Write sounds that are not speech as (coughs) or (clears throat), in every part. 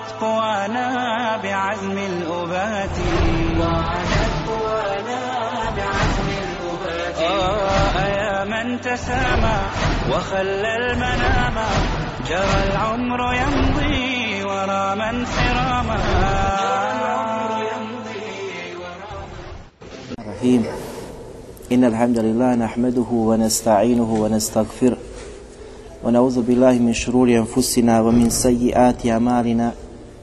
وعادت قوانا بعزم الأبات. وعادت قوانا بعزم الأبات آه يا من تسامى وخلى المنام. جرى العمر يمضي ورا من سراما. الرحيم إن الحمد لله نحمده ونستعينه ونستغفره ونعوذ بالله من شرور أنفسنا ومن سيئات أعمالنا.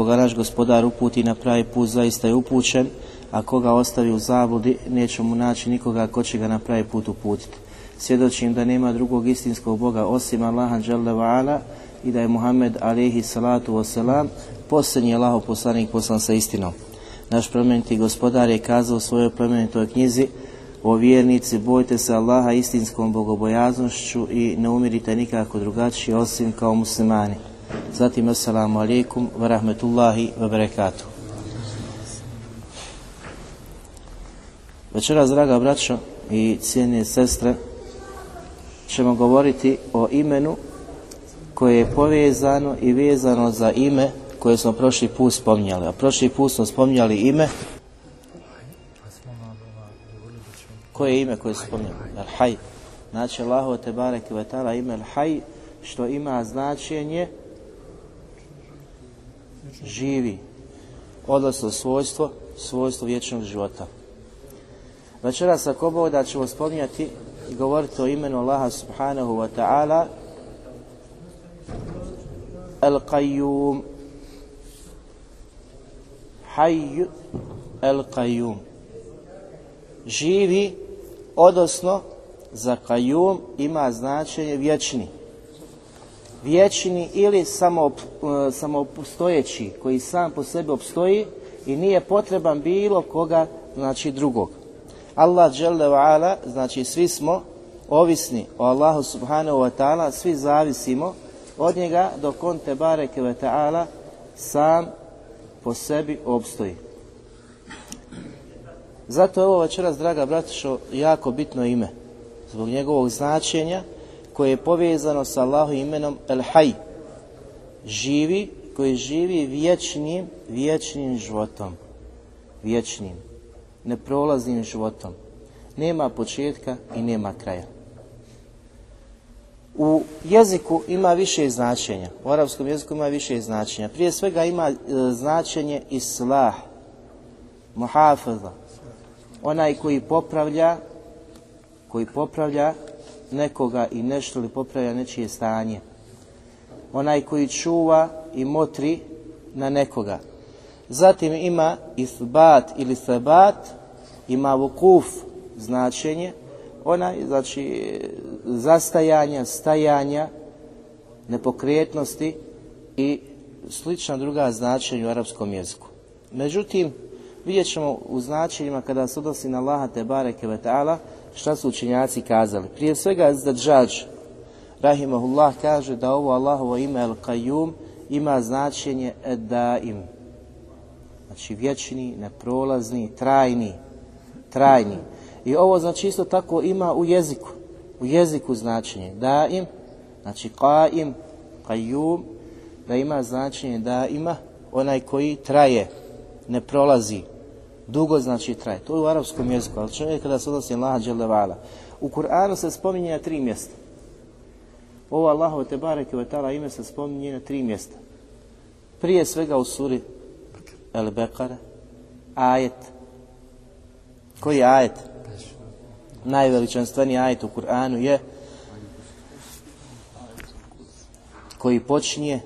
koga naš gospodar uputi na pravi put zaista je upućen a koga ostavi u zabludi neće mu naći nikoga ko će ga na pravi put uputiti. Svjedočim da nema drugog istinskog Boga osim Allaha ala i da je Muhammed alejhi salatu wasalam posljednji Allahov poslanik poslan sa istinom. Naš plemeniti gospodar je kazao u svojoj plemenitoj knjizi o vjernici, bojte se Allaha istinskom bogobojaznošću i ne umirite nikako drugačije osim kao muslimani. Zatim, assalamu alaikum wa rahmetullahi wa barakatuh. Večeras, draga braćo i cijene sestre, ćemo govoriti o imenu koje je povezano i vezano za ime koje smo prošli put spominjali. A prošli put smo spominjali ime koje je ime koje se spominjali? Al-Haj. Znači Allahu te taala ime Al-Haj što ima značenje živi, odnosno svojstvo, svojstvo vječnog života. Večeras ako Bog da ćemo spominjati i govoriti o imenu Allaha subhanahu wa ta'ala Al-Qayyum Hayy Al-Qayyum živi, odnosno za Qayyum ima značenje vječni. Vječni ili samo, samopostojeći, koji sam po sebi opstoji i nije potreban bilo koga, znači drugog. Allah dželle znači svi smo ovisni o Allahu subhanahu wa ta'ala, svi zavisimo od njega dok on te bareke ve ta'ala sam po sebi opstoji. Zato je ovo večeras, draga bratišo, jako bitno ime. Zbog njegovog značenja koje je povezano sa Allahu imenom El Hay. Živi, koji živi vječnim, vječnim životom. Vječnim, neprolaznim životom. Nema početka i nema kraja. U jeziku ima više značenja. U arapskom jeziku ima više značenja. Prije svega ima e, značenje islah, muhafaza, onaj koji popravlja koji popravlja nekoga i nešto ili popravlja nečije stanje. Onaj koji čuva i motri na nekoga. Zatim ima isbat ili sabat, ima vukuf značenje, onaj znači zastajanja, stajanja, nepokretnosti i slična druga značenja u arapskom jeziku. Međutim, vidjet ćemo u značenjima kada se odnosi na Allaha te bareke ve šta su učinjaci kazali. Prije svega Zdadžađ Rahimahullah kaže da ovo Allahovo ime El Qayyum ima značenje Edaim. Znači vječni, neprolazni, trajni. Trajni. I ovo znači isto tako ima u jeziku. U jeziku značenje Daim, znači Qaim, Qayyum, da ima značenje da ima onaj koji traje, ne prolazi, dugo znači traje. To je u arapskom jeziku, ali čovjek kada se odnosi Allaha dželevala. U Kur'anu se spominje na tri mjesta. Ovo Allahu te bareke ve ime se spominje na tri mjesta. Prije svega u suri El Bekara, ajet? Koji ajet? Najveličanstveniji ajet u Kur'anu je koji počinje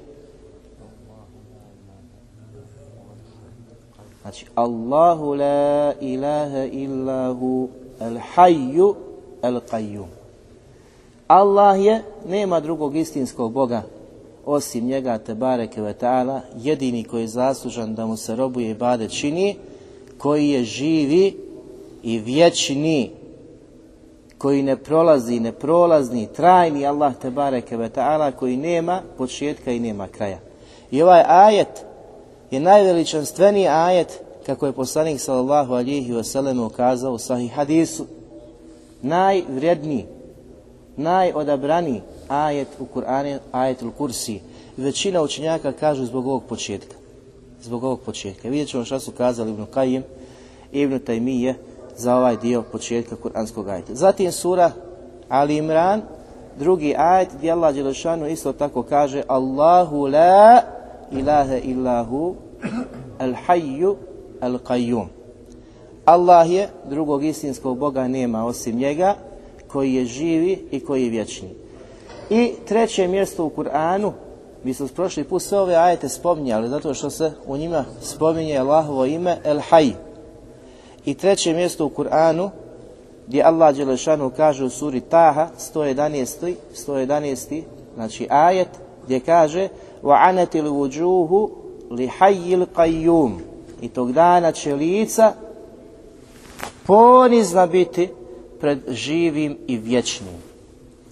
Znači, Allahu la ilaha illahu al hayyu al qayyum. Allah je, nema drugog istinskog Boga osim njega te bareke ve ta'ala, jedini koji je zaslužan da mu se robuje i bade čini, koji je živi i vječni, koji ne prolazi, ne prolazni, trajni Allah te bareke ve ta'ala, koji nema početka i nema kraja. I ovaj ajet je najveličanstveniji ajet kako je poslanik sallallahu alihi wasallam ukazao u sahih hadisu. Najvredniji najodabraniji ajet u Kur'anu ajetul kursi. Većina učenjaka kažu zbog ovog početka. Zbog ovog početka. Vidjet ćemo šta su kazali Ibn Kajim i Ibn Taymiye za ovaj dio početka Kur'anskog ajeta. Zatim sura Ali Imran drugi ajet gdje Allah Đelešanu isto tako kaže Allahu la ilaha illahu al-hayyu al-qayyum. Allah je, drugog istinskog Boga nema osim njega, koji je živi i koji je vječni. I treće mjesto u Kur'anu, mi smo prošli put sve ove ajete spominjali, zato što se u njima spominje Allahovo ime El Hay. I treće mjesto u Kur'anu, gdje Allah Đelešanu kaže u suri Taha, 111. 111. znači ajet, gdje kaže وَعَنَتِ الْوُجُوهُ لِحَيِّ الْقَيُّمُ I tog dana će lica ponizna biti pred živim i vječnim.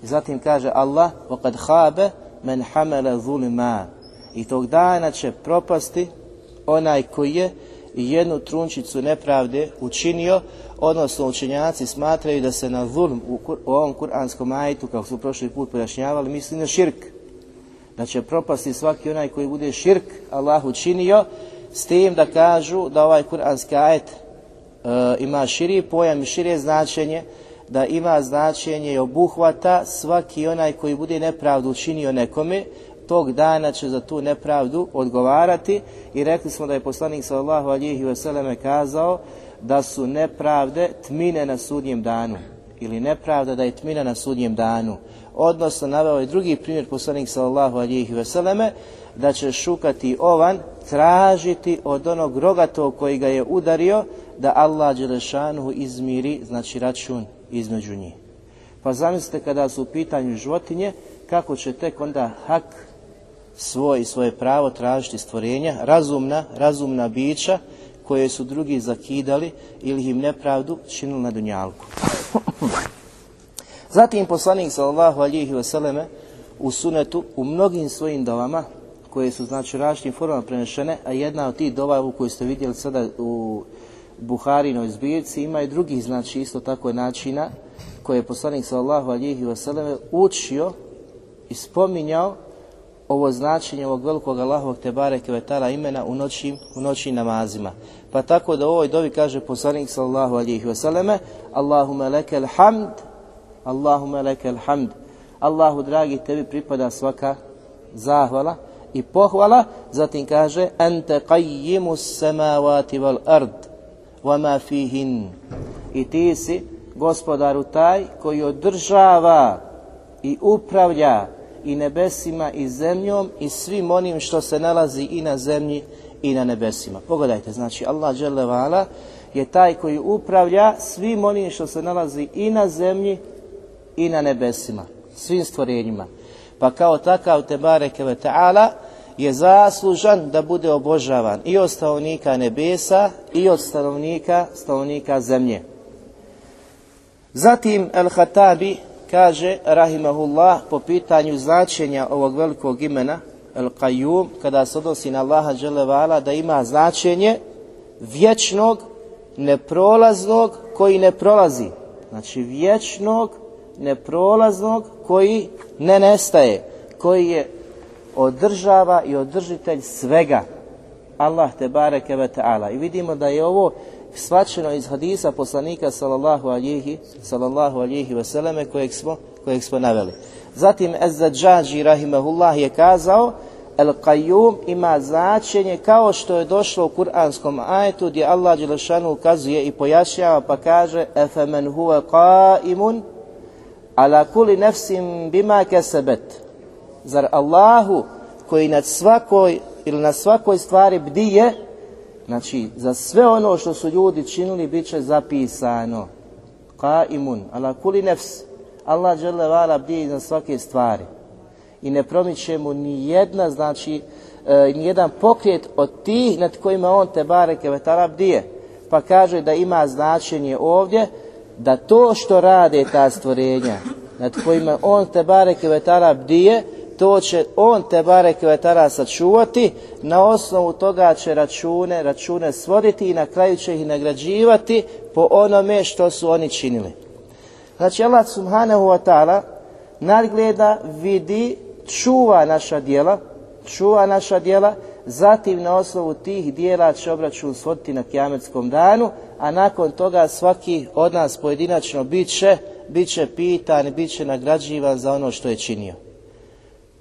I zatim kaže Allah وَقَدْ خَابَ مَنْ حَمَلَ ظُلِمًا I tog dana će propasti onaj koji je jednu trunčicu nepravde učinio, odnosno učenjaci smatraju da se na zulm u, u ovom kuranskom ajitu, kako su prošli put pojašnjavali, misli na širk. Da će propasti svaki onaj koji bude širk Allah učinio, s tim da kažu da ovaj kuranski ajet e, ima širi pojam i šire značenje, da ima značenje i obuhvata svaki onaj koji bude nepravdu učinio nekome, tog dana će za tu nepravdu odgovarati. I rekli smo da je poslanik sallallahu alihi wasallam kazao da su nepravde tmine na sudnjem danu ili nepravda da je tmina na sudnjem danu. Odnosno, naveo je drugi primjer poslanik sallallahu alihi wasallam da će šukati ovan tražiti od onog rogatog koji ga je udario da Allah Đelešanuhu izmiri, znači račun između njih. Pa zamislite kada su u pitanju životinje, kako će tek onda hak svoj i svoje pravo tražiti stvorenja, razumna, razumna bića koje su drugi zakidali ili im nepravdu činili na dunjalku. (laughs) Zatim poslanik sallallahu alihi vseleme u sunetu u mnogim svojim dovama koje su znači različitim formama prenešene, a jedna od tih dova u kojoj ste vidjeli sada u Buharinoj zbirci ima i drugih znači isto tako načina koje je poslanik sallallahu alihi vseleme učio i spominjao ovo značenje ovog velikog Allahovog Tebare Kvetala imena u noći, u noći namazima. Pa tako da u ovoj dovi kaže poslanik sallallahu alihi vseleme Allahume lekel hamd Allahume lekel hamd. Allahu dragi tebi pripada svaka zahvala i pohvala, zatim kaže ente qayyimu samawati wal ard wa ma fihin. I ti si gospodaru taj koji održava i upravlja i nebesima i zemljom i svim onim što se nalazi i na zemlji i na nebesima. Pogledajte, znači Allah dželle vala je taj koji upravlja svim onim što se nalazi i na zemlji i na nebesima, svim stvorenjima. Pa kao takav te bareke ve taala je zaslužan da bude obožavan i od stanovnika nebesa i od stanovnika stanovnika zemlje. Zatim El-Hatabi kaže, rahimahullah, po pitanju značenja ovog velikog imena, El-Qayyum, kada se odnosi na Allaha Đelevala, da ima značenje vječnog, neprolaznog, koji ne prolazi. Znači vječnog, neprolaznog, koji ne nestaje, koji je održava i održitelj svega. Allah te bareke ve taala. I vidimo da je ovo svačeno iz hadisa poslanika sallallahu alihi, sallallahu alihi veseleme kojeg smo, kojeg smo naveli. Zatim Ez-Zadžađi rahimahullah je kazao El Qayyum ima značenje kao što je došlo u kuranskom ajetu gdje Allah Đelešanu ukazuje i pojašnjava pa kaže Efemen huve qaimun ala kuli nefsim bima kesebet. Zar Allahu koji nad svakoj ili na svakoj stvari bdije, znači za sve ono što su ljudi činili bit će zapisano. Qaimun ala kuli nefs. Allah dželle vala bdije na svake stvari i ne promiče mu ni jedna, znači, e, ni jedan pokret od tih nad kojima on te bareke vetara bdije. Pa kaže da ima značenje ovdje da to što rade ta stvorenja nad kojima on te bareke vetara bdije, to će on te bareke vetara sačuvati, na osnovu toga će račune, račune svoditi i na kraju će ih nagrađivati po onome što su oni činili. Znači Allah subhanahu wa ta'ala nadgleda, vidi čuva naša djela, čuva naša djela, zatim na osnovu tih dijela će obračun svoditi na kjametskom danu, a nakon toga svaki od nas pojedinačno bit će, bit će pitan, bit će nagrađivan za ono što je činio.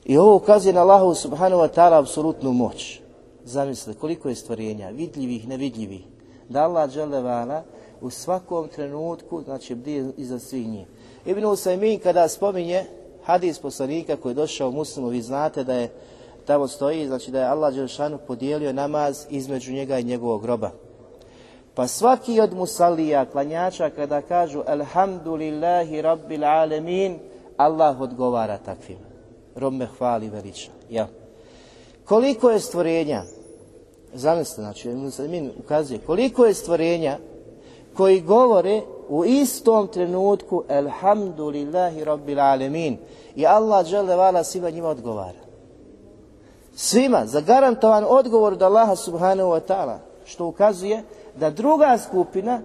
I ovo ukazuje na Allahu subhanahu wa ta'ala apsolutnu moć. Zamislite koliko je stvorenja, vidljivih, nevidljivih. Da Allah dželevala u svakom trenutku, znači bdije iza svih njih. Ibn Usaymin kada spominje hadis poslanika koji je došao u muslimu, vi znate da je tamo stoji, znači da je Allah Đelšanu podijelio namaz između njega i njegovog groba. Pa svaki od musalija, klanjača, kada kažu Alhamdulillahi Rabbil Alemin, Allah odgovara takvim. Rob me hvali veliča. Ja. Koliko je stvorenja, zamislite, znači, Muslimin ukazuje, koliko je stvorenja koji govore u istom trenutku Elhamdulillahi Rabbil Alemin i Allah žele svima njima odgovara. Svima, zagarantovan odgovor od Allaha subhanahu wa ta'ala, što ukazuje da druga skupina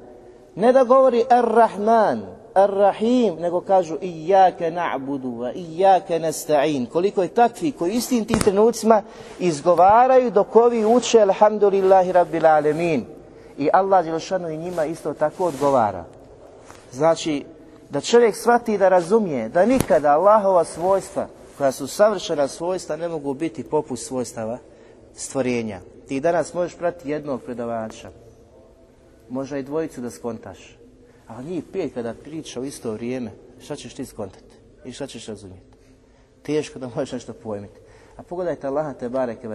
ne da govori Ar-Rahman, Ar-Rahim, nego kažu Iyake na'budu wa Iyake nasta'in. Koliko je takvi koji istim tim trenucima izgovaraju dok ovi uče Alhamdulillahi Rabbil Alemin. I Allah Đelšanu i njima isto tako odgovara. Znači, da čovjek shvati da razumije da nikada Allahova svojstva, koja su savršena svojstva, ne mogu biti poput svojstava stvorenja. Ti danas možeš prati jednog predavača, možda i dvojicu da skontaš, a njih pet kada priča u isto vrijeme, šta ćeš ti skontati i šta ćeš razumjeti? Teško da možeš nešto pojmiti. A pogledajte Allaha te bareke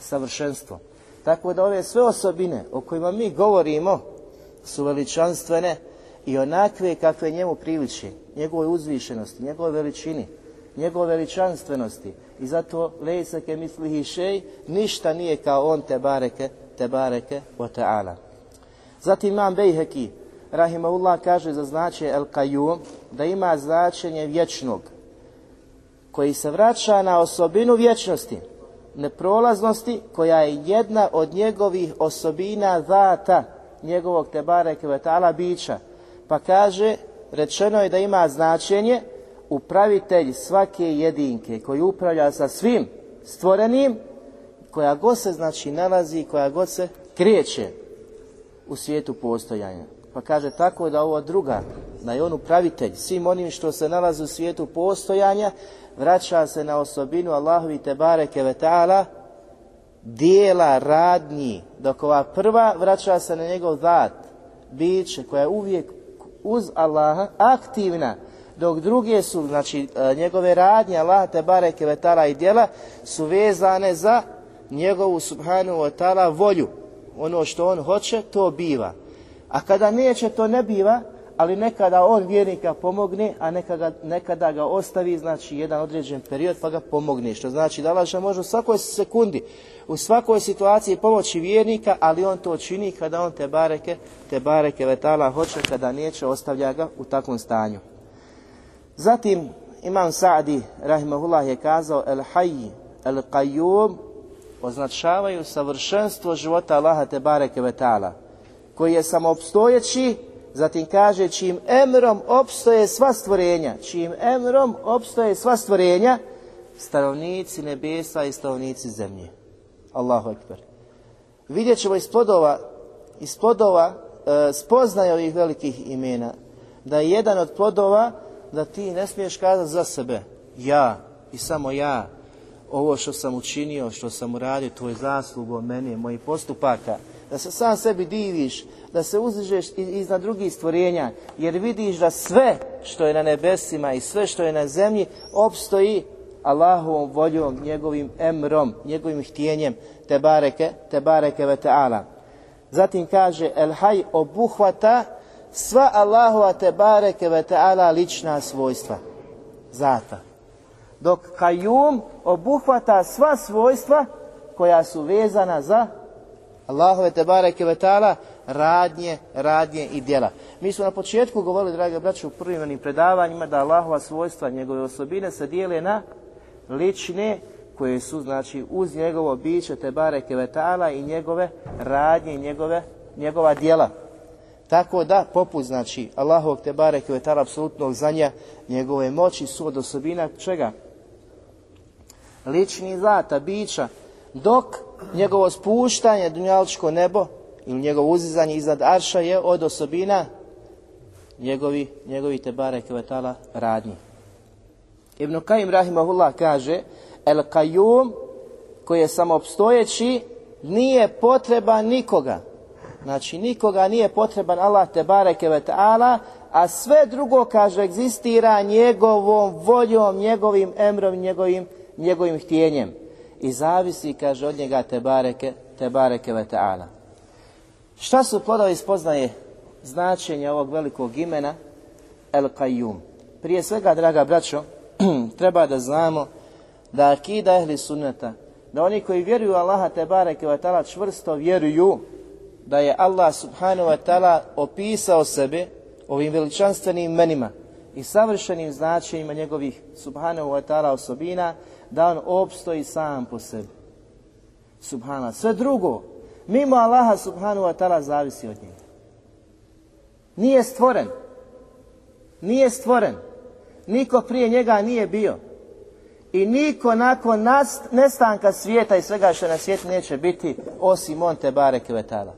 savršenstvo. Tako da ove sve osobine o kojima mi govorimo su veličanstvene, i onakve kakve njemu priliči, njegove uzvišenosti, njegove veličini, njegove veličanstvenosti. I zato lejsake mislihi šej, ništa nije kao on te bareke, te bareke o ta'ala. Zatim imam Bejheki, rahimahullah kaže za značaj El Qayyum, da ima značenje vječnog, koji se vraća na osobinu vječnosti, neprolaznosti, koja je jedna od njegovih osobina zata, njegovog te bareke ve ta'ala bića, pa kaže, rečeno je da ima značenje upravitelj svake jedinke koji upravlja sa svim stvorenim, koja god se znači nalazi, koja god se kreće u svijetu postojanja. Pa kaže tako da ovo druga, da je on upravitelj svim onim što se nalazi u svijetu postojanja, vraća se na osobinu Allahovi Tebare Kevetala, dijela radnji, dok ova prva vraća se na njegov zat, biće koja je uvijek uz Allaha aktivna, dok druge su, znači e, njegove radnje, Allah te bareke vetala i djela, su vezane za njegovu subhanahu wa volju. Ono što on hoće, to biva. A kada neće, to ne biva, ali nekada on vjernika pomogne, a nekada, nekada ga ostavi, znači jedan određen period, pa ga pomogne. Što znači da Allah može u svakoj sekundi, u svakoj situaciji pomoći vjernika, ali on to čini kada on te bareke, te bareke vetala hoće, kada neće, ostavlja ga u takvom stanju. Zatim, Imam Sa'di, rahimahullah, je kazao, el hayy, el qayyum, označavaju savršenstvo života Allaha te bareke vetala, koji je samoopstojeći, Zatim kaže čim emrom opstoje sva stvorenja, čim emrom opstoje sva stvorenja, stanovnici nebesa i stanovnici zemlje. Allahu ekber. Vidjet ćemo iz plodova, iz plodova e, spoznaje ovih velikih imena, da je jedan od plodova da ti ne smiješ kazati za sebe, ja i samo ja, ovo što sam učinio, što sam uradio, tvoj zaslugom meni, mojih postupaka, da se sam sebi diviš, da se uzdižeš iznad drugih stvorenja, jer vidiš da sve što je na nebesima i sve što je na zemlji opstoji Allahovom voljom, njegovim emrom, njegovim htjenjem, te bareke, te bareke ve ta'ala. Zatim kaže, el haj obuhvata sva Allahova te bareke ve ta'ala lična svojstva. Zata. Dok kajum obuhvata sva svojstva koja su vezana za Allahove te bareke ve ta'ala radnje, radnje i djela. Mi smo na početku govorili, drage braće, u prvim predavanjima da Allahova svojstva, njegove osobine se dijele na lične koje su znači uz njegovo biće te bareke vetala i njegove radnje i njegove, njegova djela. Tako da, poput znači Allahovog te bareke vetala apsolutnog znanja, njegove moći su od osobina čega? Lični zata, bića, dok njegovo spuštanje dunjaličko nebo ili njegovo uzizanje iznad arša je od osobina njegovi, njegovi te bareke vetala radnji. Ibn Kajim Rahimahullah kaže El Kajum koji je samoopstojeći nije potreban nikoga. Znači nikoga nije potreban Allah te bareke a sve drugo kaže egzistira njegovom voljom, njegovim emrom, njegovim, njegovim htjenjem. I zavisi, kaže, od njega te bareke, te bareke ve ta'ala. Šta su plodovi spoznaje značenja ovog velikog imena El Kajum? Prije svega, draga braćo, (clears throat) treba da znamo da akida ehli sunneta, da oni koji vjeruju Allaha te bareke wa ta'ala čvrsto vjeruju da je Allah subhanahu wa ta'ala opisao sebe ovim veličanstvenim imenima i savršenim značenjima njegovih subhanahu wa ta'ala osobina, da on opstoji sam po sebi. Subhana. Sve drugo, mimo Allaha subhanahu wa ta'ala zavisi od njega. Nije stvoren. Nije stvoren. Niko prije njega nije bio. I niko nakon nas, nestanka svijeta i svega što na svijetu neće biti, osim on te barek vetala.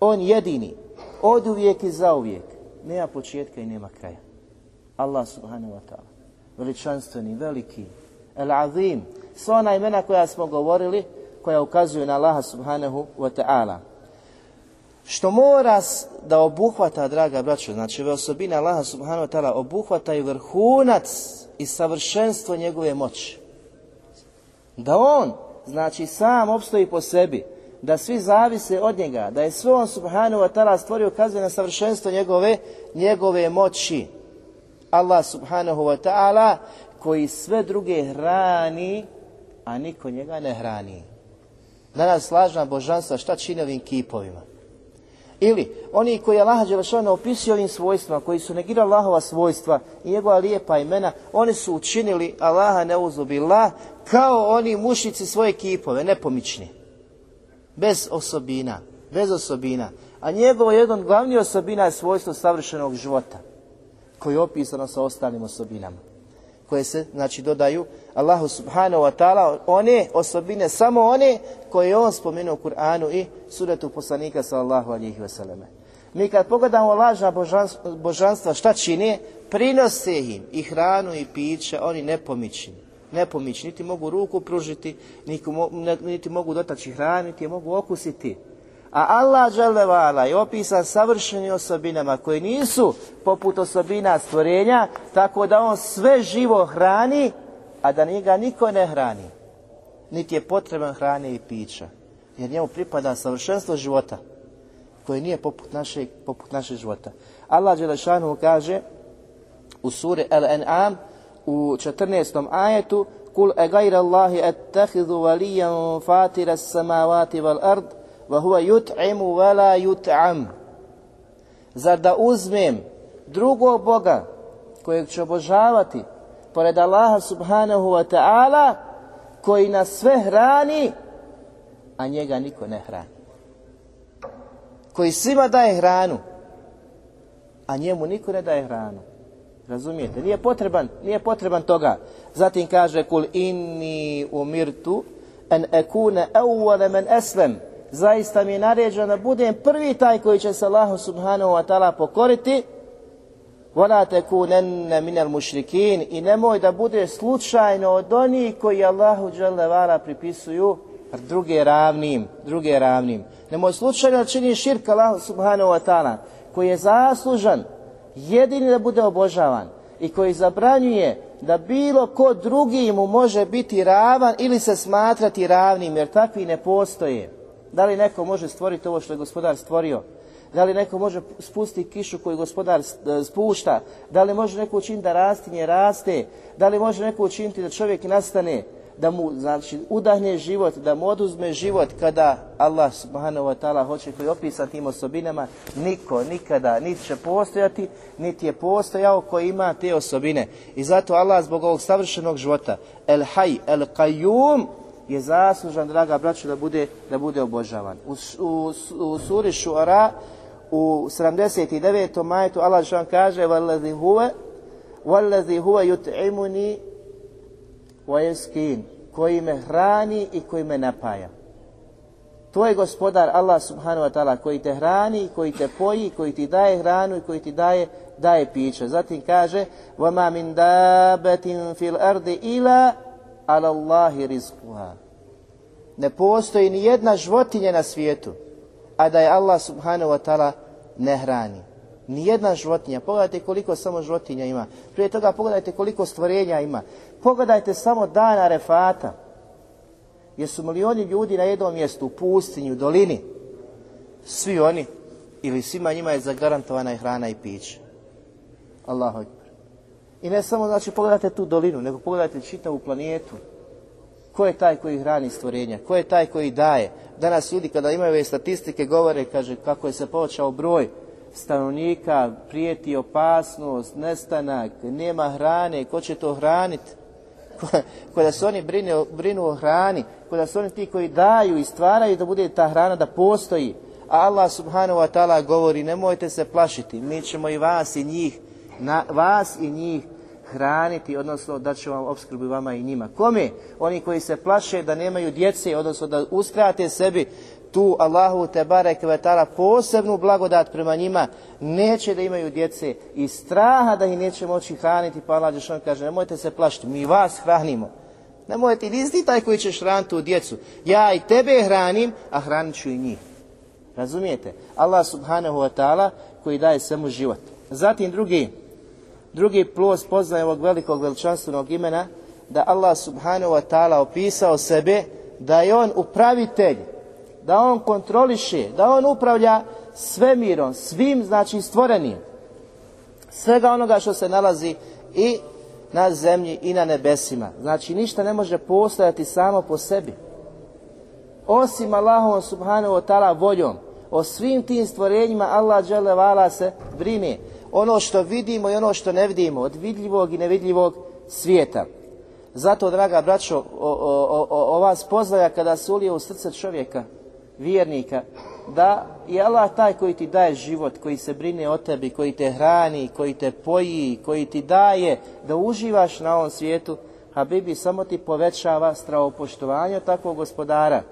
On jedini, od uvijek i zauvijek. Nema početka i nema kraja. Allah subhanahu wa ta'ala. Veličanstveni, veliki, el azim. Sva ona imena koja smo govorili, koja ukazuju na Allaha subhanahu wa ta'ala. Što mora da obuhvata, draga braćo, znači ove osobine Allaha subhanahu wa ta'ala obuhvata i vrhunac i savršenstvo njegove moći. Da on, znači sam opstoji po sebi, da svi zavise od njega, da je sve on subhanahu wa ta'ala stvorio kazuje na savršenstvo njegove, njegove moći. Allah subhanahu wa ta'ala koji sve druge hrani, a niko njega ne hrani. Danas slažna božanstva šta čini ovim kipovima? Ili oni koji Allah Đelešana opisuje ovim svojstvima, koji su negirali Allahova svojstva i njegova lijepa imena, oni su učinili Allaha neuzubillah kao oni mušici svoje kipove, nepomični. Bez osobina, bez osobina. A njegovo jedan glavni osobina je svojstvo savršenog života, koji je opisano sa ostalim osobinama koje se znači dodaju Allahu subhanahu wa ta'ala one osobine samo one koje je on spomenuo u Kur'anu i suretu poslanika sallallahu alihi wasallam. Mi kad pogledamo lažna božanstva šta čine, prinose im i hranu i piće, oni nepomični. Nepomični, niti mogu ruku pružiti, niti mogu dotaći hranu, niti mogu okusiti. A Allah dželevala je opisan savršenim osobinama koje nisu poput osobina stvorenja, tako da on sve živo hrani, a da njega niko ne hrani. Niti je potreban hrane i pića. Jer njemu pripada savršenstvo života koje nije poput našeg, poput našeg života. Allah Đelešanu kaže u suri Al-An'am u 14. ajetu Kul e gajra Allahi ettehidu valijan fatira samavati val ard wa huwa yut'imu wa la yut'am. Zar da uzmem drugog Boga kojeg ću obožavati pored Allaha subhanahu wa ta'ala koji nas sve hrani a njega niko ne hrani. Koji svima daje hranu a njemu niko ne daje hranu. Razumijete? Nije potreban, nije potreban toga. Zatim kaže kul inni umirtu an akuna awwala man aslam zaista mi je naređeno da budem prvi taj koji će se Allahu subhanahu wa ta'ala pokoriti وَلَا تَكُونَنَّ مِنَ الْمُشْرِكِينَ I nemoj da bude slučajno od onih koji Allahu dželle pripisuju druge ravnim, druge ravnim. Nemoj slučajno da čini širk Allahu subhanahu wa ta'ala, koji je zaslužan jedini da bude obožavan i koji zabranjuje da bilo ko drugi mu može biti ravan ili se smatrati ravnim, jer takvi ne postoje. Da li neko može stvoriti ovo što je gospodar stvorio? Da li neko može spustiti kišu koju gospodar e, spušta? Da li može neko učiniti da rastinje raste? Da li može neko učiniti da čovjek nastane? Da mu znači, udahne život, da mu oduzme život kada Allah subhanahu wa ta'ala hoće koji opisan tim osobinama, niko nikada niti će postojati, niti je postojao koji ima te osobine. I zato Allah zbog ovog savršenog života, el haj, el qayyum, je zaslužan, draga braću, da bude, da bude obožavan. U, u, u suri Šuara u 79. majetu Allah što kaže وَالَّذِي هُوَ وَالَّذِي هُوَ يُتْعِمُنِي وَيَسْكِينَ koji me hrani i koji me napaja. To je gospodar Allah subhanahu wa ta'ala koji te hrani, koji te poji, koji ti daje hranu i koji ti daje, daje piće. Zatim kaže وَمَا مِنْ دَابَةٍ فِي الْأَرْضِ إِلَا ala Allahi rizkuha. Ne postoji ni jedna životinja na svijetu, a da je Allah subhanahu wa ta'ala ne hrani. Ni jedna životinja. Pogledajte koliko samo životinja ima. Prije toga pogledajte koliko stvorenja ima. Pogledajte samo dana refata. Jer su milioni ljudi na jednom mjestu, u pustinji, u dolini. Svi oni, ili svima njima je zagarantovana i hrana i piće. Allahu i ne samo, znači, pogledajte tu dolinu, nego pogledajte čitavu planetu. Ko je taj koji hrani stvorenja? Ko je taj koji daje? Danas ljudi kada imaju ove statistike govore, kaže, kako je se povećao broj stanovnika, prijeti opasnost, nestanak, nema hrane, ko će to hraniti? Kada se oni brinu, brinu o hrani, kada su oni ti koji daju i stvaraju da bude ta hrana da postoji. A Allah subhanahu wa ta'ala govori, nemojte se plašiti, mi ćemo i vas i njih, na, vas i njih hraniti, odnosno da će vam opskrbu vama i njima. Kome? Oni koji se plaše da nemaju djece, odnosno da uskrate sebi tu Allahu te barek vetara posebnu blagodat prema njima, neće da imaju djece i straha da ih neće moći hraniti, pa Allah on kaže, nemojte se plašiti, mi vas hranimo. Nemojte, nisi taj koji ćeš hraniti tu djecu. Ja i tebe hranim, a hranit ću i njih. Razumijete? Allah subhanahu wa ta'ala koji daje svemu život. Zatim drugi, drugi plus poznaje ovog velikog veličanstvenog imena, da Allah subhanahu wa ta'ala opisao sebe da je on upravitelj da on kontroliše, da on upravlja svemirom, svim znači stvorenim. Svega onoga što se nalazi i na zemlji i na nebesima. Znači ništa ne može postojati samo po sebi. Osim Allahom subhanahu wa ta'ala voljom. O svim tim stvorenjima Allah se brine. Ono što vidimo i ono što ne vidimo. Od vidljivog i nevidljivog svijeta. Zato, draga braćo, o, o, o, ova spoznaja kada se ulije u srce čovjeka, vjernika, da je Allah taj koji ti daje život, koji se brine o tebi, koji te hrani, koji te poji, koji ti daje da uživaš na ovom svijetu, Habibi samo ti povećava stravopoštovanje takvog gospodara.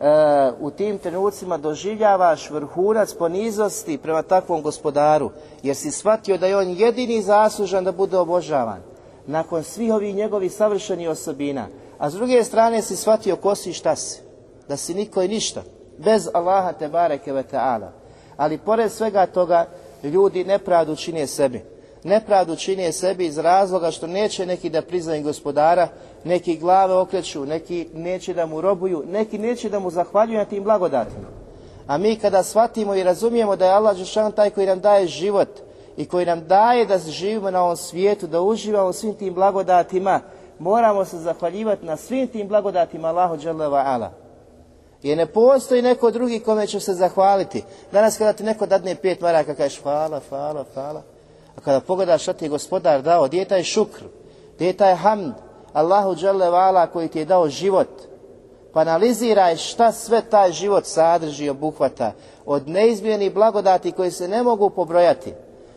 E, u tim trenucima doživljavaš vrhunac ponizosti prema takvom gospodaru, jer si shvatio da je on jedini zaslužan da bude obožavan. Nakon svih ovih njegovih savršenih osobina. A s druge strane si shvatio ko si šta si da si niko i ništa, bez Allaha te bareke ve ta'ala. Ali pored svega toga, ljudi nepravdu čine sebi. Nepravdu čine sebi iz razloga što neće neki da priznaju gospodara, neki glave okreću, neki neće da mu robuju, neki neće da mu zahvaljuju na tim blagodatima. A mi kada shvatimo i razumijemo da je Allah Žešan taj koji nam daje život i koji nam daje da živimo na ovom svijetu, da uživamo svim tim blagodatima, moramo se zahvaljivati na svim tim blagodatima Allahu Đaleva Ala. Jer ne postoji neko drugi kome će se zahvaliti. Danas kada ti neko dadne pet maraka, kažeš hvala, hvala, hvala. A kada pogledaš šta ti je gospodar dao, gdje je taj šukr, gdje je taj hamd, Allahu dželle vala koji ti je dao život. Pa analiziraj šta sve taj život sadrži i obuhvata od neizmjernih blagodati koji se ne mogu pobrojati.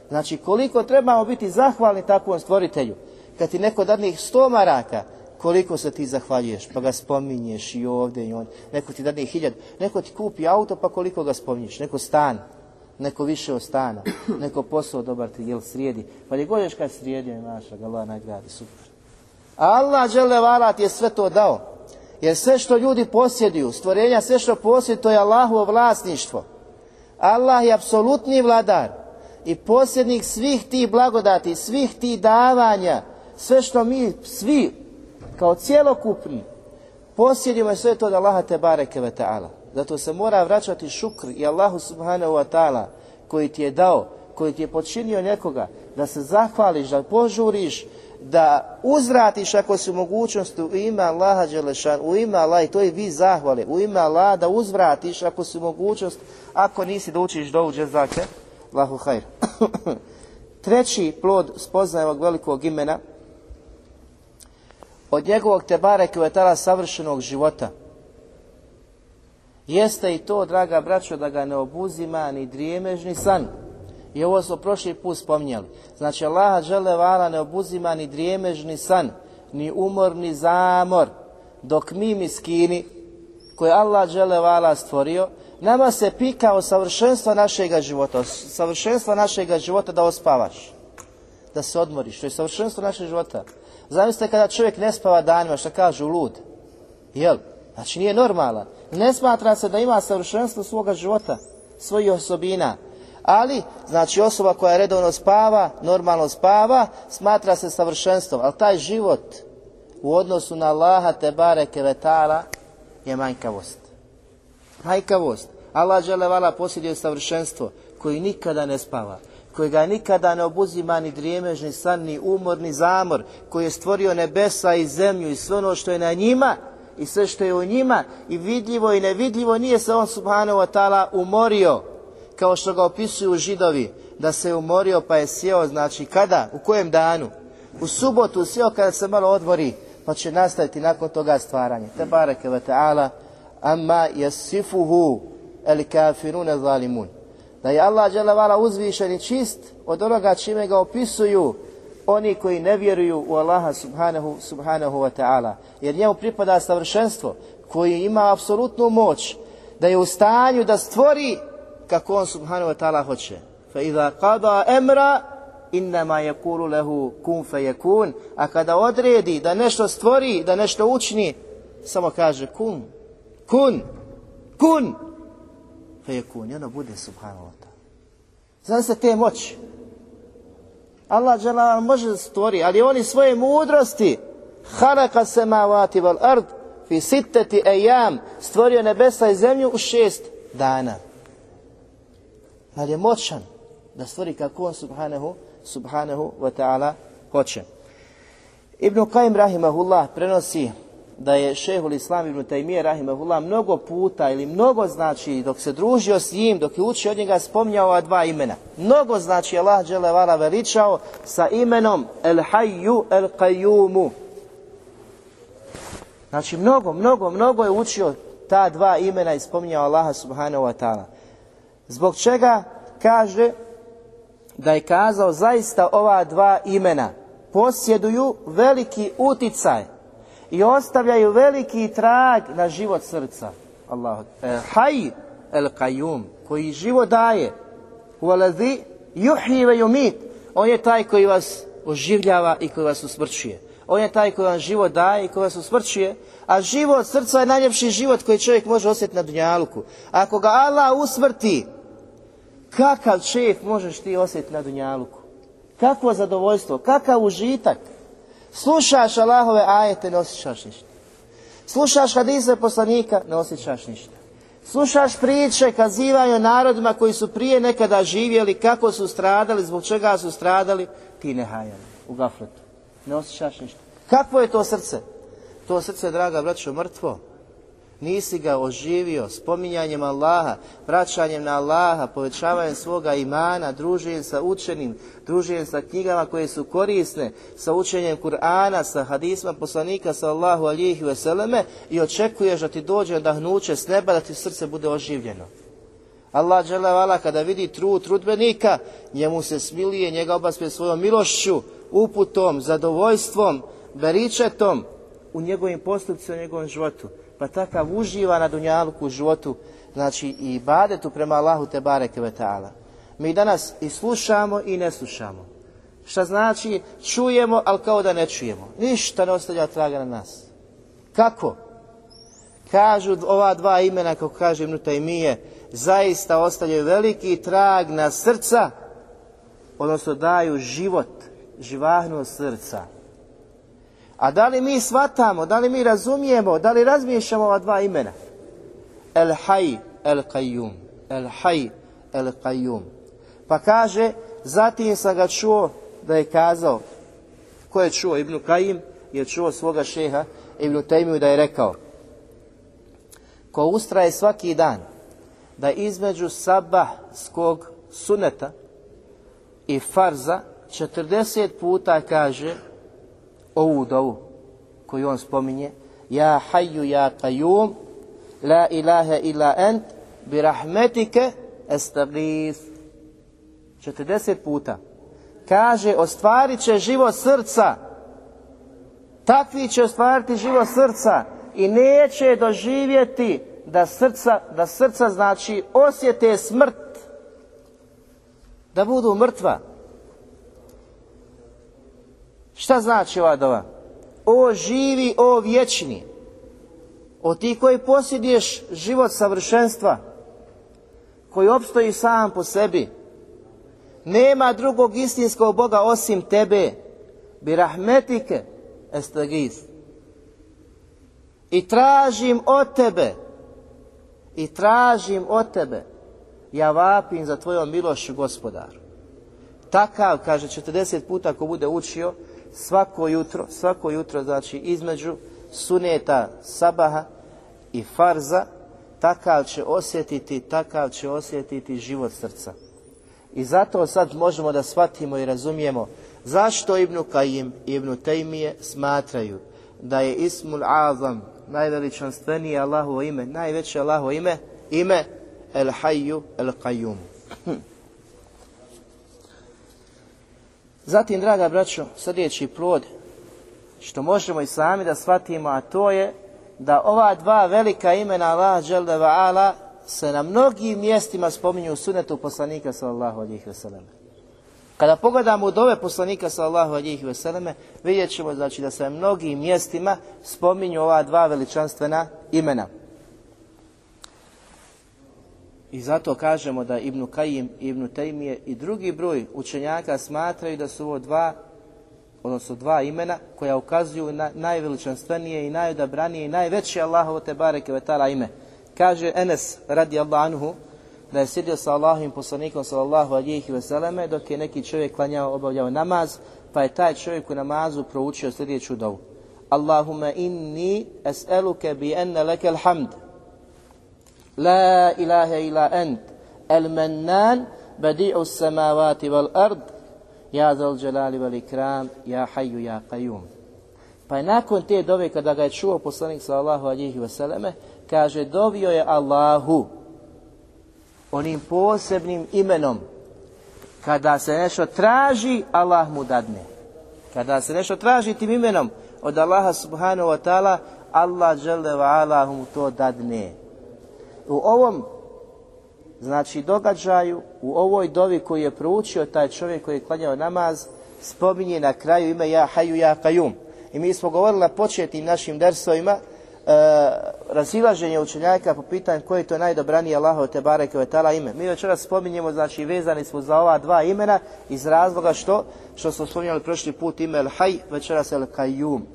Znači koliko trebamo biti zahvalni takvom stvoritelju. Kad ti neko dadne sto maraka, koliko se ti zahvaljuješ, pa ga spominješ i ovdje i on. Neko ti dade hiljad, neko ti kupi auto, pa koliko ga spominješ, neko stan. Neko više od stana, neko posao dobar ti jel srijedi. Pa gdje god kad naša, ga Allah nagradi, super. Allah vala ti je sve to dao. Jer sve što ljudi posjeduju, stvorenja, sve što posjeduju, to je Allahovo vlasništvo. Allah je apsolutni vladar i posjednik svih tih blagodati, svih tih davanja, sve što mi svi kao cjelokupni posjedimo je sve to od Allaha te bareke ve ta'ala. Zato se mora vraćati šukr i Allahu subhanahu wa ta'ala koji ti je dao, koji ti je počinio nekoga, da se zahvališ, da požuriš, da uzvratiš ako si u mogućnosti u ime Allaha Đelešan, u ime Allaha i to je vi zahvale, u ime Allaha da uzvratiš ako si u mogućnost, ako nisi da učiš do uđe zake, Allahu hajr. (coughs) Treći plod spoznajevog velikog imena, od njegovog tebare kvetala savršenog života, jeste i to, draga braćo, da ga ne obuzima ni drijemež ni san. I ovo smo prošli put spominjali. Znači, Allaha žele vala ne obuzima ni drijemež ni san, ni umor ni zamor, dok mi miskini, koje Allah žele vala stvorio, nama se pika o savršenstva našega života, savršenstva našega života da ospavaš, da se odmoriš, to je savršenstvo našeg života. Zamislite kada čovjek ne spava danima, što kažu, lud. Jel? Znači nije normalan. Ne smatra se da ima savršenstvo svoga života, svojih osobina. Ali, znači osoba koja redovno spava, normalno spava, smatra se savršenstvom. Ali taj život u odnosu na Allaha te bareke vetala je manjkavost. Manjkavost. Allah vala posjeduje savršenstvo koji nikada ne spava koji ga nikada ne obuzima ni drijemež, ni san, ni umor, ni zamor, koji je stvorio nebesa i zemlju i sve ono što je na njima i sve što je u njima i vidljivo i nevidljivo, nije se on subhanahu wa ta'ala umorio, kao što ga opisuju židovi, da se umorio pa je sjeo, znači kada, u kojem danu? U subotu sjeo kada se malo odvori, pa će nastaviti nakon toga stvaranje. Te bareke wa ta'ala, amma jasifuhu el kafirune zalimun da je Allah uzvišen i čist od onoga čime ga opisuju oni koji ne vjeruju u Allaha subhanahu, subhanahu wa ta'ala. Jer njemu pripada savršenstvo koji ima apsolutnu moć da je u stanju da stvori kako on subhanahu wa ta'ala hoće. Fa iza qada emra innama yakulu lahu kun fayakun. A kada odredi da nešto stvori, da nešto učini, samo kaže kun, kun, kun, fejekun. I ono bude subhanahu wa ta'ala. se te moći. Allah dželal može stvori, ali oni svoje mudrosti halaka se mavati val ard fi sitteti ejam stvorio nebesa i zemlju u šest dana. Ali je moćan da stvori kako on subhanahu, subhanahu wa ta'ala hoće. Ibn Qaim rahimahullah prenosi da je šehul Islam ibn Taymiye rahimahullah mnogo puta ili mnogo znači dok se družio s njim, dok je učio od njega spominjao ova dva imena. Mnogo znači Allah vala veličao sa imenom El Hayyu El Qayyumu. Znači mnogo, mnogo, mnogo je učio ta dva imena i spominjao Allaha subhanahu wa ta'ala. Zbog čega kaže da je kazao zaista ova dva imena posjeduju veliki uticaj i ostavljaju veliki trag na život srca. Allah. E, haj el kajum, koji život daje. Ulazi juhi ve yumit. On je taj koji vas oživljava i koji vas usmrćuje. On je taj koji vam život daje i koji vas usmrćuje, a život srca je najljepši život koji čovjek može osjetiti na dunjaluku. Ako ga Allah usmrti, kakav čef možeš ti osjetiti na dunjaluku? Kakvo zadovoljstvo, kakav užitak? Slušaš Allahove ajete, ne osjećaš ništa. Slušaš hadise poslanika, ne osjećaš ništa. Slušaš priče, kazivaju narodima koji su prije nekada živjeli, kako su stradali, zbog čega su stradali, ti ne hajali u gafletu. Ne osjećaš ništa. Kakvo je to srce? To srce, draga braćo, mrtvo nisi ga oživio spominjanjem Allaha, vraćanjem na Allaha, povećavanjem svoga imana, druženjem sa učenim, druženjem sa knjigama koje su korisne, sa učenjem Kur'ana, sa hadisma poslanika sallahu alihi veseleme i očekuješ da ti dođe dahnuće s neba da ti srce bude oživljeno. Allah dželevala kada vidi trud trudbenika, njemu se smilije, njega obaspe svojom milošću, uputom, zadovoljstvom, beričetom u njegovim postupcima, u njegovom životu pa takav uživa na dunjalku životu, znači i badetu prema Allahu te bareke ve ta'ala. Mi danas i slušamo i ne slušamo. Šta znači čujemo, ali kao da ne čujemo. Ništa ne ostavlja traga na nas. Kako? Kažu ova dva imena, kako kaže Ibn Taymiye, zaista ostavljaju veliki trag na srca, odnosno daju život, živahnu srca. A da li mi shvatamo, da li mi razumijemo, da li razmišljamo ova dva imena? El Hay, El Qayyum. El Hay, El Qayyum. Pa kaže, zatim sam ga čuo da je kazao, ko je čuo Ibn Kajim, je čuo svoga šeha Ibn Taymiju da je rekao, ko ustraje svaki dan da između sabahskog suneta i farza 40 puta kaže ovu dovu koju on spominje. Ja hayyu ja qayyum la ilaha illa ent bi rahmetike estagis 40 puta. Kaže ostvarit će život srca. Takvi će ostvariti život srca i neće doživjeti da srca, da srca znači osjete smrt da budu mrtva Šta znači ova dova? O živi, o vječni. O ti koji posjeduješ život savršenstva, koji opstoji sam po sebi. Nema drugog istinskog Boga osim tebe. Bi rahmetike estagis. I tražim od tebe. I tražim od tebe. Ja vapim za tvojom milošću gospodaru. Takav, kaže, 40 puta ko bude učio, svako jutro, svako jutro znači između suneta sabaha i farza, takav će osjetiti, takav će osjetiti život srca. I zato sad možemo da shvatimo i razumijemo zašto Ibnu Kajim i Ibnu Tejmije smatraju da je Ismul Azam najveličanstvenije Allahovo ime, najveće Allahovo ime, ime El Hayyu El Qayyum. Zatim, draga braćo, sljedeći plod, što možemo i sami da shvatimo, a to je da ova dva velika imena Allah Đalda Ala se na mnogim mjestima spominju u sunetu poslanika sallallahu alihi vseleme. Kada pogledamo u dove poslanika sallallahu alihi vseleme, vidjet ćemo znači, da se na mnogim mjestima spominju ova dva veličanstvena imena. I zato kažemo da Ibnu Kajim, Ibnu Tejmije i drugi broj učenjaka smatraju da su ovo dva, odnosno dva imena koja ukazuju na najveličanstvenije i najodabranije i najveće Allahovo te bareke vetala ime. Kaže Enes radi anhu da je sjedio sa Allahovim poslanikom sallallahu alihi veseleme dok je neki čovjek klanjao, obavljao namaz, pa je taj čovjek u namazu proučio sljedeću dovu. Allahumma inni es'eluke bi enne lekel hamd La ilaha ila ent, el mennan, badi'u samavati val ard, ja zal dželali val ikram, ja haju, ja qajum. Pa je nakon te dove, kada ga je čuo poslanik sallallahu alihi vseleme, kaže, dovio je Allahu, onim posebnim imenom, kada se nešto traži, Allah mu dadne. Kada se nešto traži tim imenom od Allaha subhanahu wa ta'ala, Allah žele Allahu mu to dadne. U ovom znači događaju, u ovoj dovi koju je proučio taj čovjek koji je klanjao namaz, spominje na kraju ime Ja Haju Ja Kajum. I mi smo govorili na početnim našim dersovima e, razilaženje učenjaka po pitanju koje je to najdobranije Allahov te bareke vetala ime. Mi večeras spominjemo, znači vezani smo za ova dva imena iz razloga što, što smo spominjali prošli put ime El Haj, večeras El Kajum.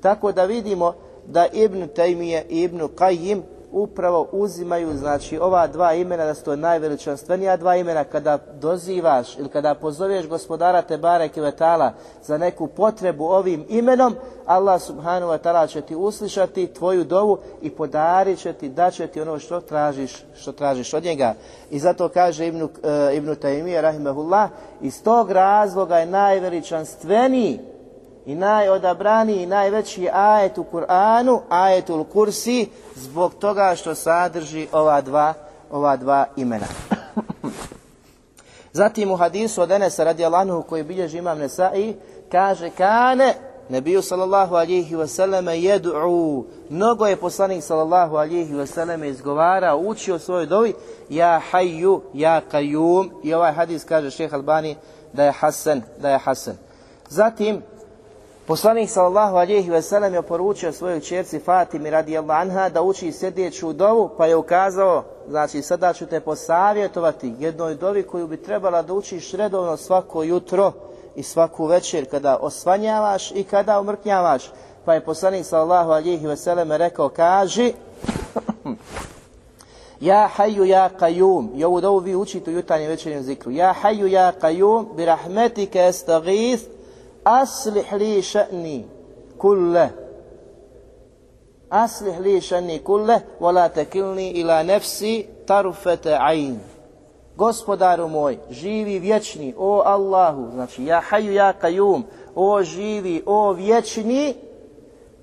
Tako da vidimo da Ibn Taymiye i Ibn Qayyim upravo uzimaju znači ova dva imena da su to najveličanstvenija dva imena kada dozivaš ili kada pozoveš gospodara Tebare Kivetala za neku potrebu ovim imenom Allah subhanahu wa ta'ala će ti uslišati tvoju dovu i podarit će ti, da će ti ono što tražiš, što tražiš od njega. I zato kaže Ibnu, uh, Ibnu Taymiye rahimahullah, iz tog razloga je najveličanstveniji i najodabraniji i najveći ajet u Kur'anu, ajetul kursi, zbog toga što sadrži ova dva, ova dva imena. Zatim u hadisu od Enesa Allahu koji bilježi imam Nesai, kaže kane Nebiju sallallahu alihi wasallam jed'u. Mnogo je poslanik sallallahu alihi wasallam izgovarao, učio svoj dovi Ja hayyu, ja qayyum. I ovaj hadis kaže šeheh Albani da je Hasan, da je Hasan. Zatim, Poslanik sallallahu alejhi ve sellem je poručio svojoj ćerci Fatimi radijallahu anha da uči sjedeću dovu, pa je ukazao, znači sada ću te posavjetovati jednoj dovi koju bi trebala da učiš redovno svako jutro i svaku večer kada osvanjavaš i kada umrknjavaš. Pa je poslanik sallallahu alejhi ve sellem rekao, kaži (clears throat) Ja hayyu ja qayyum. I ovu dovu vi učite u jutarnjem večernjem zikru. Ja hayyu ja qayyum bi rahmetike estaghith aslih li še'ni kulle. Aslih li še'ni kulle, wala tekilni ila nefsi tarfete ain. Gospodaru moj, živi vječni, o Allahu, znači ja haju ja kajum, o živi, o vječni,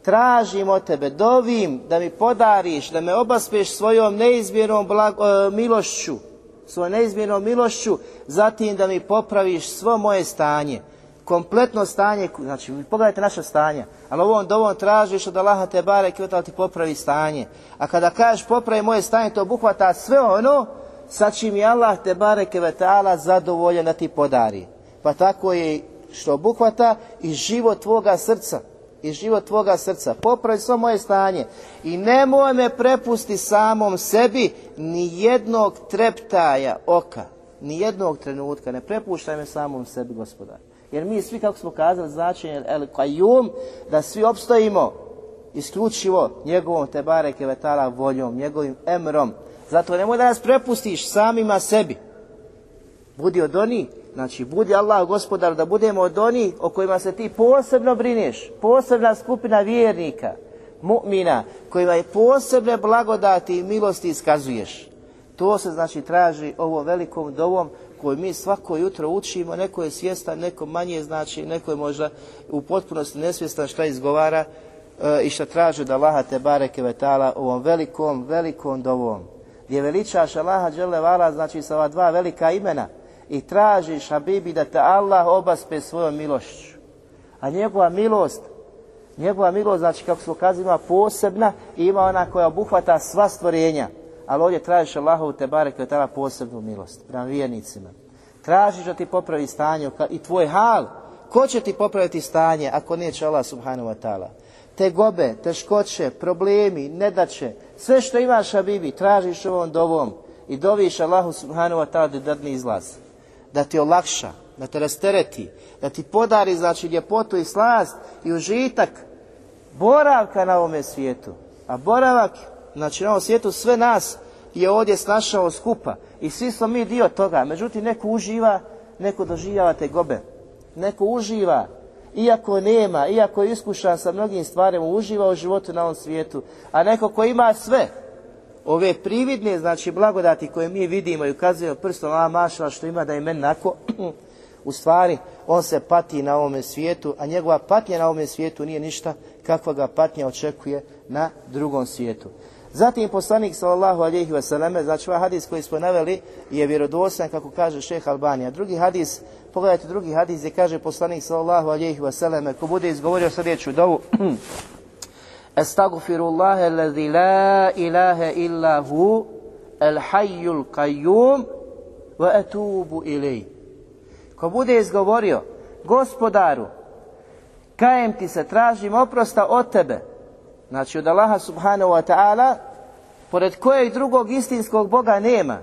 tražim od tebe, dovim da mi podariš, da me obaspeš svojom neizmjernom e, milošću, svojom neizmjernom milošću, zatim da mi popraviš svo moje stanje kompletno stanje, znači pogledajte naše stanje, ali ovom dovom tražiš od Allaha te barek i ti popravi stanje. A kada kažeš popravi moje stanje, to obuhvata sve ono sa čim je Allah te ve ta'ala zadovoljen da ti podari. Pa tako je što obuhvata i život tvoga srca. I život tvoga srca. Popravi svo moje stanje. I nemoj me prepusti samom sebi ni jednog treptaja oka. Ni jednog trenutka. Ne prepuštaj me samom sebi, gospodar. Jer mi svi, kako smo kazali, značenje El Qayyum, da svi opstojimo isključivo njegovom Tebare Kevetala voljom, njegovim emrom. Zato nemoj da nas prepustiš samima sebi. Budi od oni, znači budi Allah gospodar, da budemo od oni o kojima se ti posebno brineš, posebna skupina vjernika, mu'mina, kojima je posebne blagodati i milosti iskazuješ. To se znači traži ovo velikom dovom koju mi svako jutro učimo, neko je svjestan, neko manje znači, neko je možda u potpunosti nesvjestan šta izgovara e, i šta traži da Allaha te bareke vetala ovom velikom, velikom dovom. Gdje veličaš Allaha džele vala, znači sa ova dva velika imena i tražiš, Habibi, da te Allah obaspe svojom milošću. A njegova milost, njegova milost, znači kako smo kazali, ima posebna i ima ona koja obuhvata sva stvorenja ali ovdje tražiš Allahovu te barek tada posebnu milost prema vjernicima. Tražiš da ti popravi stanje i tvoj hal. Ko će ti popraviti stanje ako neće Allah subhanahu wa ta'ala? Te gobe, teškoće, problemi, nedaće, sve što imaš Habibi, tražiš ovom dovom i doviš Allahu subhanahu wa ta'ala da dadni izlaz. Da ti olakša, da te rastereti, da ti podari znači ljepotu i slast i užitak boravka na ovome svijetu. A boravak Znači na ovom svijetu sve nas je ovdje snašao skupa i svi smo mi dio toga. Međutim, neko uživa, neko doživljava te gobe. Neko uživa, iako nema, iako je iskušan sa mnogim stvarima, uživa u životu na ovom svijetu. A neko ko ima sve, ove prividne, znači blagodati koje mi vidimo i ukazujemo prstom, a mašala što ima da je meni nako, (clears throat) u stvari on se pati na ovome svijetu, a njegova patnja na ovome svijetu nije ništa kakva ga patnja očekuje na drugom svijetu. Zatim poslanik sallallahu alejhi ve selleme, znači ovaj hadis koji smo naveli je vjerodostojan kako kaže šejh Albanija. Drugi hadis, pogledajte drugi hadis gdje kaže poslanik sallallahu alejhi ve selleme ko bude izgovorio sljedeću dovu Estagfirullah alladhi la ilaha illa hu el hayyul qayyum wa atubu ilej. Ko bude izgovorio gospodaru kajem ti se tražim oprosta od tebe Znači od Allaha subhanahu wa ta'ala, pored kojeg drugog istinskog Boga nema,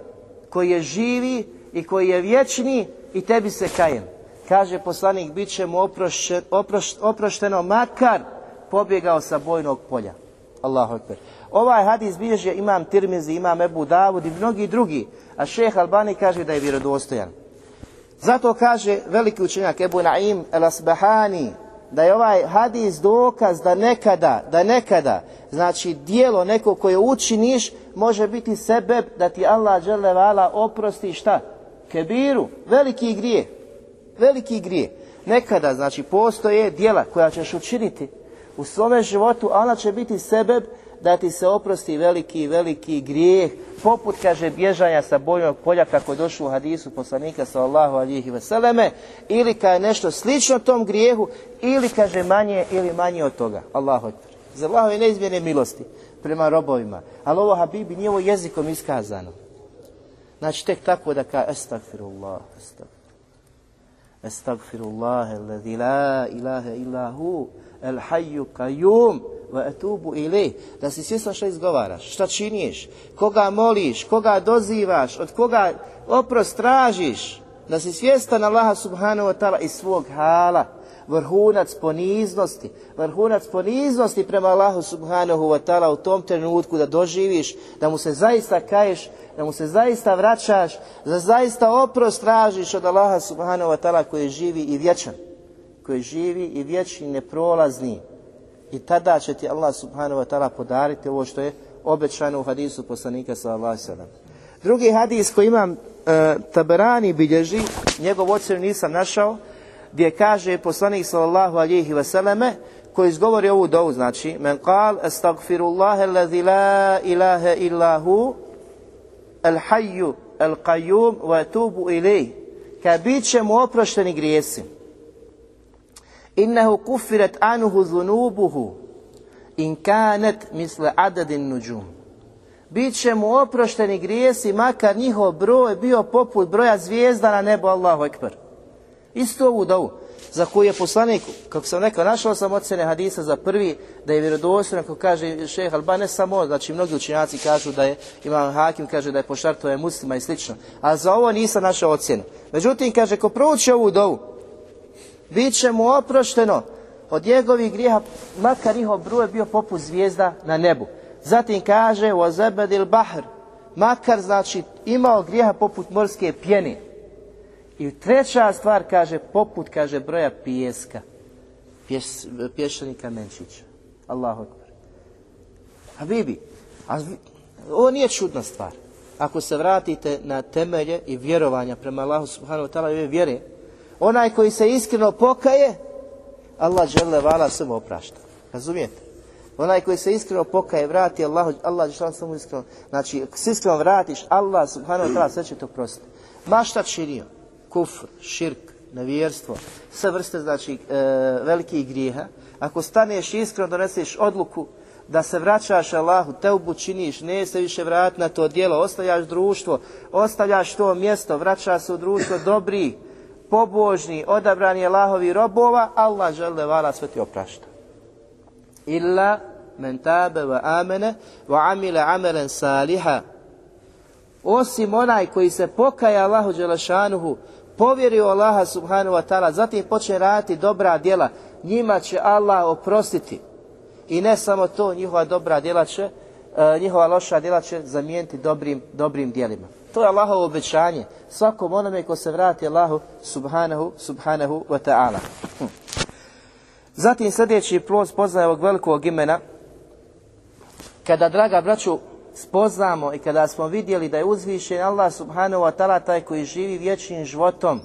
koji je živi i koji je vječni i tebi se kajem. Kaže poslanik, bit će mu oprošten, oproš, oprošteno makar pobjegao sa bojnog polja. Allahu akbar. Ovaj hadis bilježe imam Tirmizi, imam Ebu Davud i mnogi drugi, a šeh Albani kaže da je vjerodostojan. Zato kaže veliki učenjak Ebu Naim el-Asbahani, da je ovaj hadis dokaz da nekada, da nekada, znači dijelo neko koje učiniš može biti sebe da ti Allah vala oprosti šta? Kebiru, veliki grije, veliki grije. Nekada, znači, postoje dijela koja ćeš učiniti u svome životu, ona će biti sebe da ti se oprosti veliki, veliki grijeh, poput, kaže, bježanja sa bojnog polja kako je došlo u hadisu poslanika sallallahu alihi veseleme, ili kada je nešto slično tom grijehu, ili, kaže, manje ili manje od toga. Allahu ekber. Za Allahove neizmjene milosti prema robovima. Ali ovo, Habibi, nije ovo jezikom iskazano. Znači, tek tako da kaže, estagfirullah, estagfirullah. Estagfirullah, la ilaha illa hu, el hayyu qayyum, wa atubu ilih. Da si svjestan šta izgovaraš, šta činiš, koga moliš, koga dozivaš, od koga oprost tražiš. Da si svjestan Allaha subhanahu wa ta'ala iz svog hala vrhunac poniznosti, vrhunac poniznosti prema Allahu subhanahu wa ta'ala u tom trenutku da doživiš, da mu se zaista kaješ, da mu se zaista vraćaš, da zaista oprost tražiš od Allaha subhanahu wa ta'ala koji živi i vječan, koji živi i vječni neprolazni. I tada će ti Allah subhanahu wa ta'ala podariti ovo što je obećano u hadisu poslanika sallallahu Drugi hadis koji imam e, Taberani bilježi, njegov ocjenu nisam našao, gdje kaže poslanik sallallahu alihi vseleme koji izgovori ovu dovu, znači men qal astagfirullaha allazi la ilaha illa hu al hayyu al qayyum wa atubu ilayh. Ka bit će mu oprošteni grijesi innahu kufirat anhu dhunubuhu in kanat misle adadin nuđum. Bit će mu oprošteni grijesi makar njihov broj bio poput broja zvijezda na nebu Allahu ekber. Isto ovu dovu za koju je poslanik, kako sam rekao, našao sam ocjene hadisa za prvi, da je vjerodostojno, kako kaže šeheh Alba, ne samo, znači mnogi učinjaci kažu da je, imam Hakim kaže da je pošarto je muslima i slično, a za ovo nisam našao ocjenu. Međutim, kaže, ko prouči ovu dovu, bit će mu oprošteno od njegovih grijeha, makar njihov broj bio poput zvijezda na nebu. Zatim kaže, o bahr, makar znači imao grijeha poput morske pjene. I treća stvar kaže, poput, kaže, broja pijeska, pješ, pješani kamenčića. Allahu akbar. A bibi, a, ovo nije čudna stvar. Ako se vratite na temelje i vjerovanja prema Allahu subhanahu wa ta'ala i vjere, onaj koji se iskreno pokaje, Allah žele vala samo oprašta. Razumijete? Onaj koji se iskreno pokaje, vrati Allah, Allah samo iskreno. Znači, se iskreno vratiš, Allah subhanahu wa ta'ala sve će to prostiti. Ma šta činio? kufr, širk, nevjerstvo, sve vrste znači e, velikih grijeha, ako staneš iskreno doneseš odluku da se vraćaš Allahu, teubu činiš, ne se više vrati na to djelo, ostavljaš društvo, ostavljaš to mjesto, vraćaš se u društvo dobri, pobožni, odabrani Allahovi robova, Allah žele vala sve ti oprašta. Illa men tabe wa amene wa amile amelen saliha. Osim onaj koji se pokaja Allahu Đelešanuhu, povjerio Allaha subhanahu wa ta'ala, zatim počne raditi dobra djela, njima će Allah oprostiti. I ne samo to, njihova dobra djela će, e, njihova loša djela će zamijeniti dobrim, dobrim djelima. To je Allahovo obećanje svakom onome ko se vrati Allahu subhanahu, subhanahu wa ta'ala. Hm. Zatim sljedeći plus poznaje ovog velikog imena, kada, draga braću, spoznamo i kada smo vidjeli da je uzvišen Allah subhanahu wa ta'ala taj koji živi vječnim životom,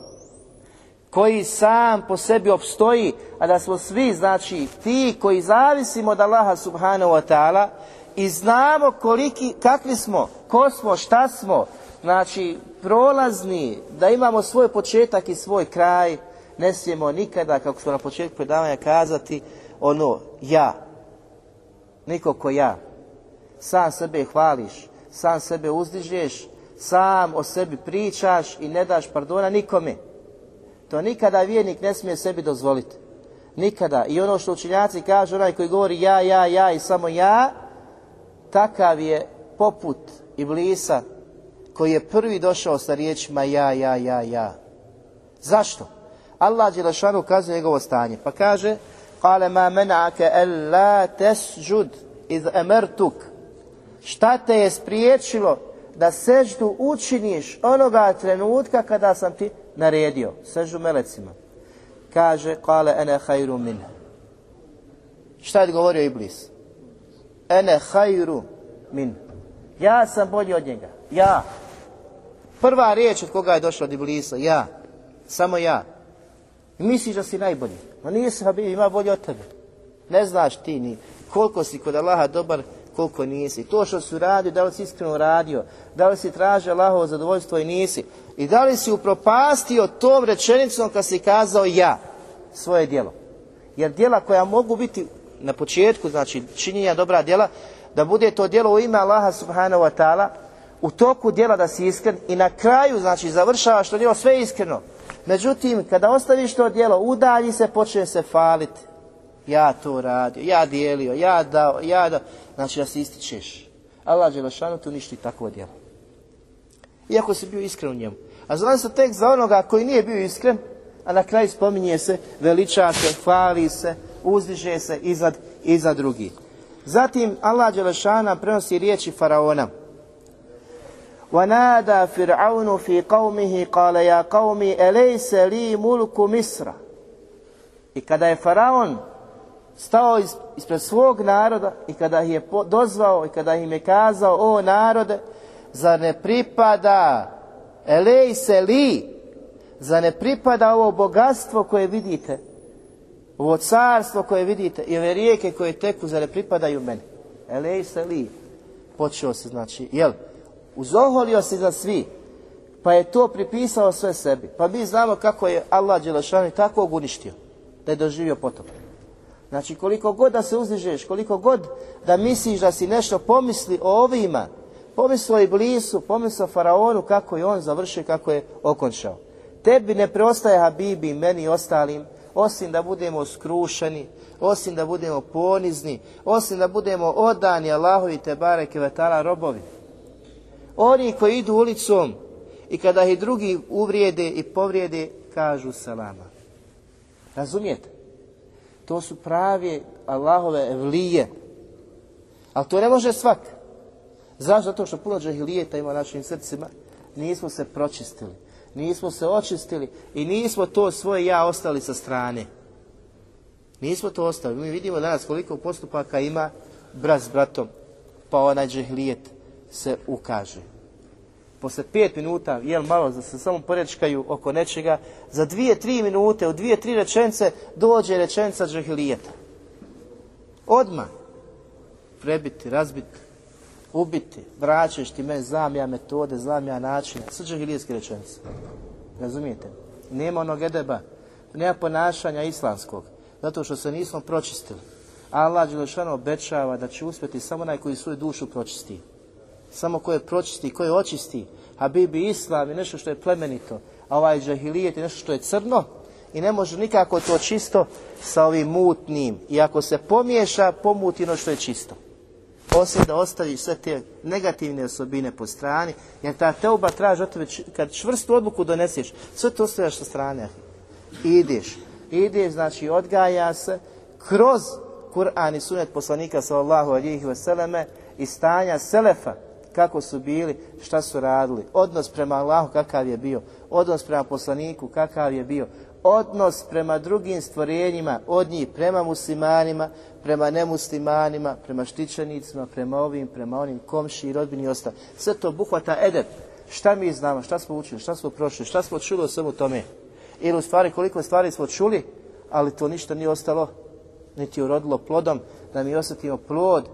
koji sam po sebi opstoji, a da smo svi, znači, ti koji zavisimo od Allaha subhanahu wa ta'ala i znamo koliki, kakvi smo, ko smo, šta smo, znači, prolazni, da imamo svoj početak i svoj kraj, ne smijemo nikada, kako smo na početku predavanja kazati, ono, ja, niko ko ja, sam sebe hvališ, sam sebe uzdižeš, sam o sebi pričaš i ne daš pardona nikome. To nikada vjernik ne smije sebi dozvoliti. Nikada. I ono što učinjaci kažu, onaj koji govori ja, ja, ja i samo ja, takav je poput Iblisa koji je prvi došao sa riječima ja, ja, ja, ja. Zašto? Allah Đelešanu ukazuje njegovo stanje. Pa kaže, Kale ma mena'ake el la tesđud iz emertuk Šta te je spriječilo da seždu učiniš onoga trenutka kada sam ti naredio? Seždu melecima. Kaže, kale ene hajru min. Šta je govorio Iblis? Ene hajru min. Ja sam bolji od njega. Ja. Prva riječ od koga je došla od Iblisa. Ja. Samo ja. Misliš da si najbolji. Ma nije se, ima bolji od tebe. Ne znaš ti ni koliko si kod Allaha dobar, koliko nisi. To što si uradio, da li si iskreno radio, da li si tražio Allahovo zadovoljstvo i nisi. I da li si upropastio tom rečenicom kad si kazao ja, svoje djelo. Jer djela koja mogu biti na početku, znači činjenja dobra djela, da bude to djelo u ime Allaha subhanahu wa ta'ala, u toku djela da si iskren i na kraju, znači završavaš to djelo sve iskreno. Međutim, kada ostaviš to djelo, udalji se, počne se faliti. Ja to radio, ja dijelio, ja dao, ja dao. Znači da se ističeš. Allah Đelešanu tu ništi takvo djelo. Iako si bio iskren u njemu. A znam se tek za onoga koji nije bio iskren, a na kraju spominje se, veliča se, hvali se, uzdiže se iznad, iznad drugih. Zatim Allah Đelešana prenosi riječi Faraona. وَنَادَى فِرْعَوْنُ فِي قَوْمِهِ قَالَ يَا قَوْمِ أَلَيْسَ لِي مُلْكُ مِصْرَ I kada je Faraon stao ispred svog naroda i kada ih je dozvao i kada im je kazao o narode, zar ne pripada elejse li, zar ne pripada ovo bogatstvo koje vidite, ovo carstvo koje vidite i ove rijeke koje teku, zar ne pripadaju meni? Elejse li, počeo se znači, jel, uzoholio se za svi, pa je to pripisao sve sebi. Pa mi znamo kako je Allah Đelešanu tako uništio, da je doživio potop. Znači koliko god da se uzdižeš, koliko god da misliš da si nešto pomisli o ovima, pomisli o Iblisu, pomisli o Faraonu, kako je on završio, kako je okončao. Tebi ne preostaje Habibi, meni i ostalim, osim da budemo skrušeni, osim da budemo ponizni, osim da budemo odani Allahovi te bareke vetala robovi. Oni koji idu ulicom i kada ih drugi uvrijede i povrijede, kažu salama. Razumijete? To su pravi Allahove evlije. Ali to ne može svak. Zašto? Zato što puno džahilijeta ima našim srcima. Nismo se pročistili. Nismo se očistili i nismo to svoje ja ostali sa strane. Nismo to ostali. Mi vidimo danas koliko postupaka ima brat s bratom, pa onaj džahilijet se ukaže. Posle pet minuta, jel malo, da se samo porečkaju oko nečega, za dvije, tri minute, u dvije, tri rečence dođe rečenica džahilijeta. Odmah prebiti, razbiti, ubiti, vraćaš ti meni, znam ja metode, znam ja načine, sve džahilijetske rečenice. Razumijete? Nema onog edeba, nema ponašanja islamskog, zato što se nismo pročistili. Allah Đelešano obećava da će uspjeti samo onaj koji svoju dušu pročisti. Samo koje pročisti, koje očisti. Habibi Islam je nešto što je plemenito, a ovaj džahilijet je nešto što je crno i ne može nikako to čisto sa ovim mutnim. I ako se pomiješa, pomuti ono što je čisto. Osim da ostavi sve te negativne osobine po strani, jer ta teuba traži od tebe, kad čvrstu odluku doneseš, sve to ostavljaš sa strane. Ideš. Ideš, znači odgaja se kroz Kur'an i sunet poslanika sallallahu alihi vseleme i stanja selefa kako su bili, šta su radili, odnos prema Allahu kakav je bio, odnos prema poslaniku kakav je bio, odnos prema drugim stvorenjima, od njih prema muslimanima, prema nemuslimanima, prema štićenicima, prema ovim, prema onim komši i rodbini i ostalo. Sve to buhvata edep. Šta mi znamo, šta smo učili, šta smo prošli, šta smo čuli o svemu tome. Ili u stvari koliko stvari smo čuli, ali to ništa nije ostalo, niti urodilo plodom, da mi osjetimo plod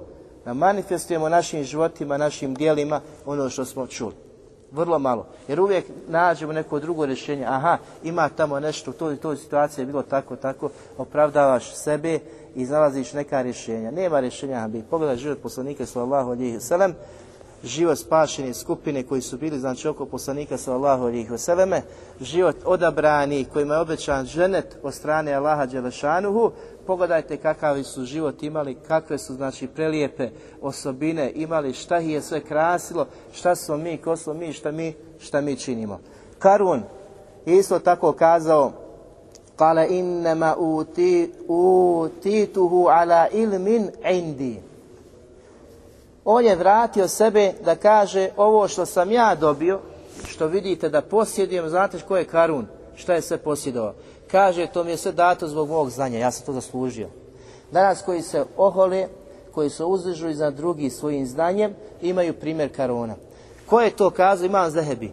da manifestujemo našim životima, našim dijelima ono što smo čuli. Vrlo malo. Jer uvijek nađemo neko drugo rješenje. Aha, ima tamo nešto, u toj, toj situaciji je bilo tako, tako, opravdavaš sebe i nalaziš neka rješenja. Nema rješenja, bi pogledaj život poslanika sallallahu alejhi ve sellem, život spašene skupine koji su bili znači oko poslanika sallallahu alejhi ve selleme, život odabrani kojima je obećan ženet od strane Allaha dželešanuhu, pogledajte kakav su život imali, kakve su znači prelijepe osobine imali, šta ih je sve krasilo, šta smo mi, ko smo mi, šta mi, šta mi činimo. Karun je isto tako kazao Kale innema uti, utituhu ala ilmin indi. On je vratio sebe da kaže ovo što sam ja dobio, što vidite da posjedujem, znate ko je Karun, šta je sve posjedovao. Kaže, to mi je sve dato zbog mog znanja, ja sam to zaslužio. Danas koji se ohole, koji se uzdižu iznad drugih svojim znanjem, imaju primjer Karuna. Ko je to kazao? Imam Zahebi.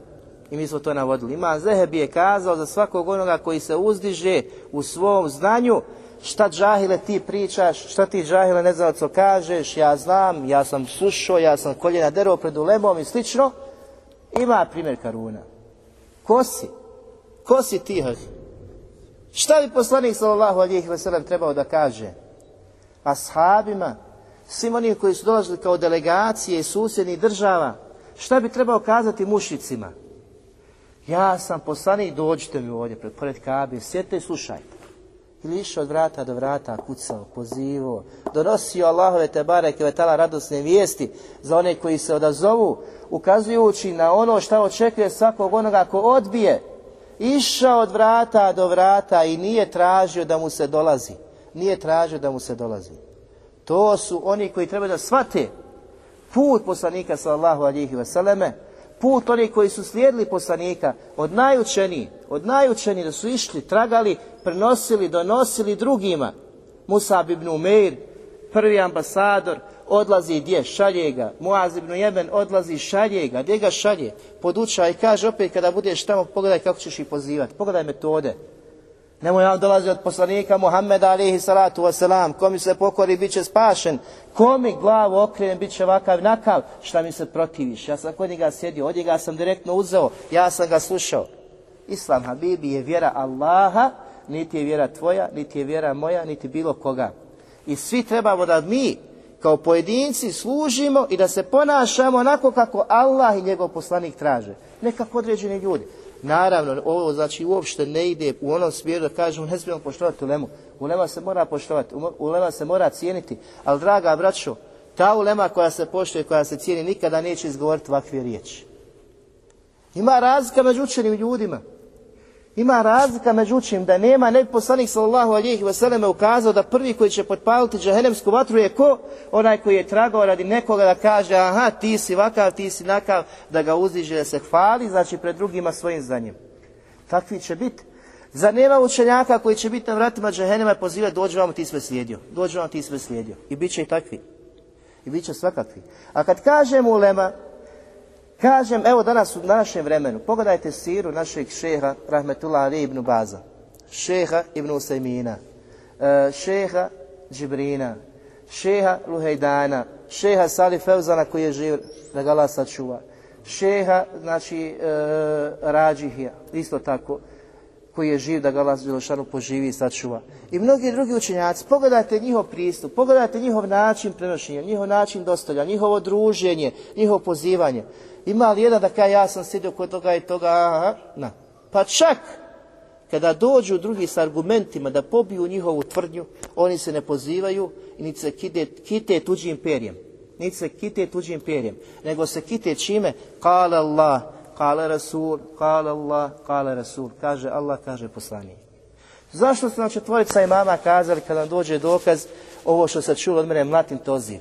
I mi smo to navodili. Ima Zehebi je kazao za svakog onoga koji se uzdiže u svom znanju, šta džahile ti pričaš, šta ti džahile ne znam co kažeš, ja znam, ja sam slušao, ja sam koljena derao pred ulemom i slično. Ima primjer Karuna. Ko si? Ko si ti? Šta bi poslanik sallallahu alihi wasallam trebao da kaže? Ashabima, svim onih koji su dolazili kao delegacije susjednih država, šta bi trebao kazati mušicima? Ja sam poslanik, dođite mi ovdje pred, pored Kabe, sjedite i slušajte. Ili išao od vrata do vrata, kucao, pozivao, donosio Allahove te bareke vetala radosne vijesti za one koji se odazovu, ukazujući na ono što očekuje svakog onoga ko odbije. Išao od vrata do vrata i nije tražio da mu se dolazi. Nije tražio da mu se dolazi. To su oni koji trebaju da shvate put poslanika sallallahu alihi vseleme, put oni koji su slijedili poslanika od najučeniji, od najučeniji da su išli, tragali, prenosili, donosili drugima. Musab ibn Umeir, prvi ambasador, odlazi gdje? Šalje ga. Muaz ibn Jemen odlazi, šalje ga. Gdje ga šalje? Poduča i kaže opet kada budeš tamo, pogledaj kako ćeš ih pozivati. Pogledaj metode. Nemoj ja dolazi od poslanika Muhammeda alihi salatu wasalam, ko mi se pokori bit će spašen, ko mi glavu okrenem bit će ovakav nakav, šta mi se protiviš. Ja sam kod njega sjedio, od njega sam direktno uzeo, ja sam ga slušao. Islam Habibi je vjera Allaha, niti je vjera tvoja, niti je vjera moja, niti bilo koga. I svi trebamo da mi kao pojedinci služimo i da se ponašamo onako kako Allah i njegov poslanik traže. Nekako određeni ljudi. Naravno, ovo znači uopšte ne ide u onom smjeru da kažemo ne smijemo poštovati ulemu. Ulema se mora poštovati, ulema se mora cijeniti. Ali draga braćo, ta ulema koja se poštuje, koja se cijeni, nikada neće izgovoriti ovakve riječi. Ima razlika među učenim ljudima. Ima razlika međutim da nema ne poslanik sallallahu ve selleme ukazao da prvi koji će potpaliti džehennemsku vatru je ko? Onaj koji je tragao radi nekoga da kaže aha ti si vakav, ti si nakav, da ga uzdiže, da se hvali, znači pred drugima svojim znanjem. Takvi će biti. Za nema učenjaka koji će biti na vratima džehennema i pozivati dođe vam ti sve slijedio. Dođe vam ti sve slijedio. I bit će i takvi. I bit će svakakvi. A kad kažemo ulema, Kažem, evo danas u našem vremenu, pogledajte siru našeg šeha, rahmetullah Ali ibn Baza, šeha ibn Usajmina, e, šeha Džibrina, šeha Luhejdana, šeha Salih Fevzana koji je živ, da ga Allah sačuva, šeha, znači, e, Rađihija, isto tako, koji je živ da ga Allah Đelešanu poživi i sačuva. I mnogi drugi učenjaci, pogledajte njihov pristup, pogledajte njihov način prenošenja, njihov način dostolja, njihovo druženje, njihovo pozivanje. Ima li jedan da kaže ja sam sjedio kod toga i toga, aha, na. Pa čak kada dođu drugi s argumentima da pobiju njihovu tvrdnju, oni se ne pozivaju i niti se kite, kite tuđim perjem. Niti se kite tuđim perjem, nego se kite čime? Kale Allah, kale Rasul, kale Allah, kale Rasul. Kaže Allah, kaže poslanik. Zašto su nam četvorica imama kazali kada nam dođe dokaz ovo što se čulo od mene mlatim to zid?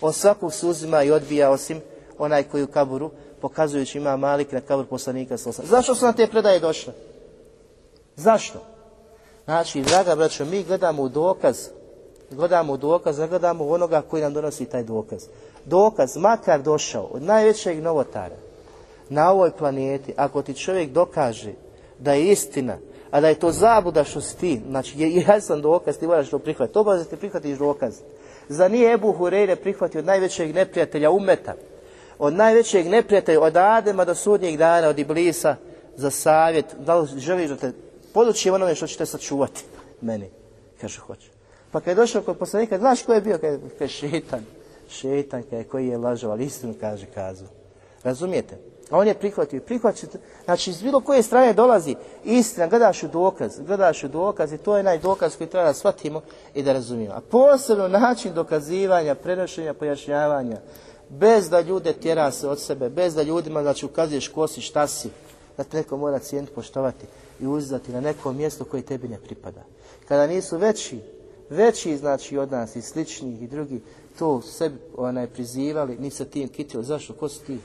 Od svakog se uzima i odbija osim onaj koji u kaburu, pokazujući ima Malik na kabur poslanika sa Zašto su na te predaje došle? Zašto? Znači, draga braćo, mi gledamo u dokaz, gledamo u dokaz, ne gledamo u onoga koji nam donosi taj dokaz. Dokaz, makar došao od najvećeg novotara na ovoj planeti, ako ti čovjek dokaže da je istina, a da je to zabuda što si ti, znači je jasan dokaz, ti moraš to prihvatiti. Obavezno ti prihvatiš dokaz. Za nije Ebu Hureyre prihvatio od najvećeg neprijatelja umeta, od najvećeg neprijatelja, od Adema do sudnjeg dana, od Iblisa, za savjet, da li želiš da te poduči onome što ćete sačuvati meni, kaže hoće. Pa kad je došao kod poslanika, znaš ko je bio? Kaže, kaže šetan, šetan kaže, koji je lažao, ali istinu kaže kazu. Razumijete? A on je prihvatio, prihvatio, znači iz bilo koje strane dolazi istina, gledaš u dokaz, gledaš u dokaz i to je naj dokaz koji treba da shvatimo i da razumijemo. A posebno način dokazivanja, prenošenja, pojašnjavanja, bez da ljude tjera se od sebe, bez da ljudima znači ukazuješ ko si, šta si, da te neko mora cijeniti, poštovati i uzdati na neko mjesto koje tebi ne pripada. Kada nisu veći, veći znači od nas i sličnih i drugi, to sebi onaj prizivali, ni sa tim kitili. Zašto? Ko si ti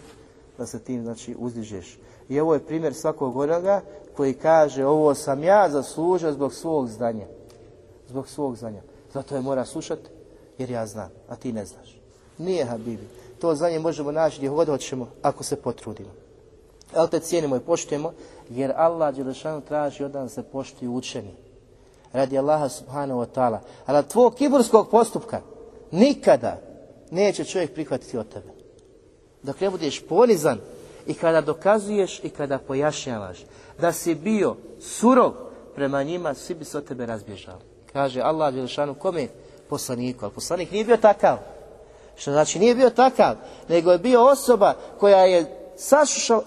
da se tim znači uzdižeš? I ovo je primjer svakog onoga koji kaže ovo sam ja zaslužio zbog svog znanja. Zbog svog znanja. Zato je mora slušati jer ja znam, a ti ne znaš. Nije Habibi to znanje možemo naći gdje god hoćemo ako se potrudimo. Jel te cijenimo i poštujemo? Jer Allah Đelešanu traži od nas se poštuju učeni. Radi Allaha subhanahu wa ta'ala. A radi tvojeg kiburskog postupka nikada neće čovjek prihvatiti od tebe. Dok ne budeš ponizan i kada dokazuješ i kada pojašnjavaš da si bio surov prema njima, svi bi se od tebe razbježali. Kaže Allah Đelešanu kome? Poslaniku. Ali poslanik nije bio takav. Što znači nije bio takav, nego je bio osoba koja je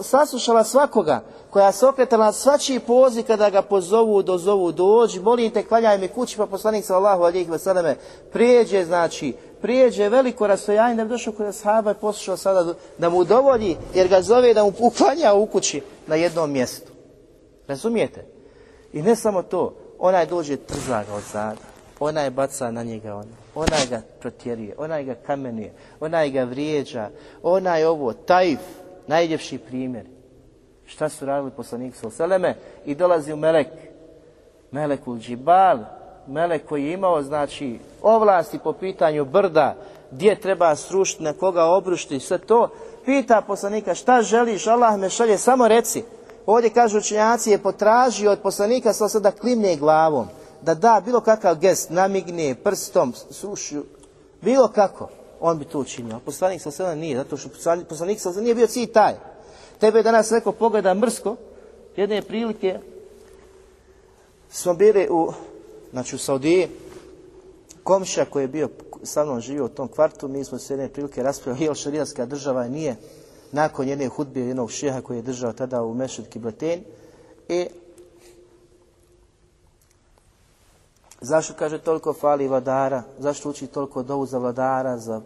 saslušala, svakoga, koja se okretala na svačiji poziv kada ga pozovu, dozovu, dođi, molim te, kvaljaj mi kući, pa poslanik sallahu alijih veseleme, prijeđe, znači, prijeđe veliko rastojanje da bi došao kod sahaba i poslušao sada da mu dovolji, jer ga zove da mu uklanja u kući na jednom mjestu. Razumijete? I ne samo to, onaj dođe trza ga od zada, onaj baca na njega ono, onaj ga protjeruje, onaj ga kamenuje, onaj ga vrijeđa, onaj ovo, tajf, najljepši primjer. Šta su radili poslanik Seleme? I dolazi u Melek, Melekul Džibal, Melek koji je imao, znači, ovlasti po pitanju brda, gdje treba srušiti, na koga obrušiti, sve to, pita poslanika šta želiš, Allah me šalje, samo reci. Ovdje kažu učenjaci je potražio od poslanika sa da klimne glavom, da da bilo kakav gest, namigne prstom, srušio, bilo kako on bi to učinio. Poslanik sa nije, zato što poslanik sa nije bio cilj taj. Tebe danas neko pogleda mrsko, jedne prilike smo bili u, znači u Saudiji, komša koji je bio sa mnom živio u tom kvartu, mi smo se jedne prilike raspravili, jel šarijatska država nije nakon jedne hudbe jednog šeha koji je držao tada u Mešid Kibleten i Zašto kaže toliko fali vladara? Zašto uči toliko dovu za vladara, za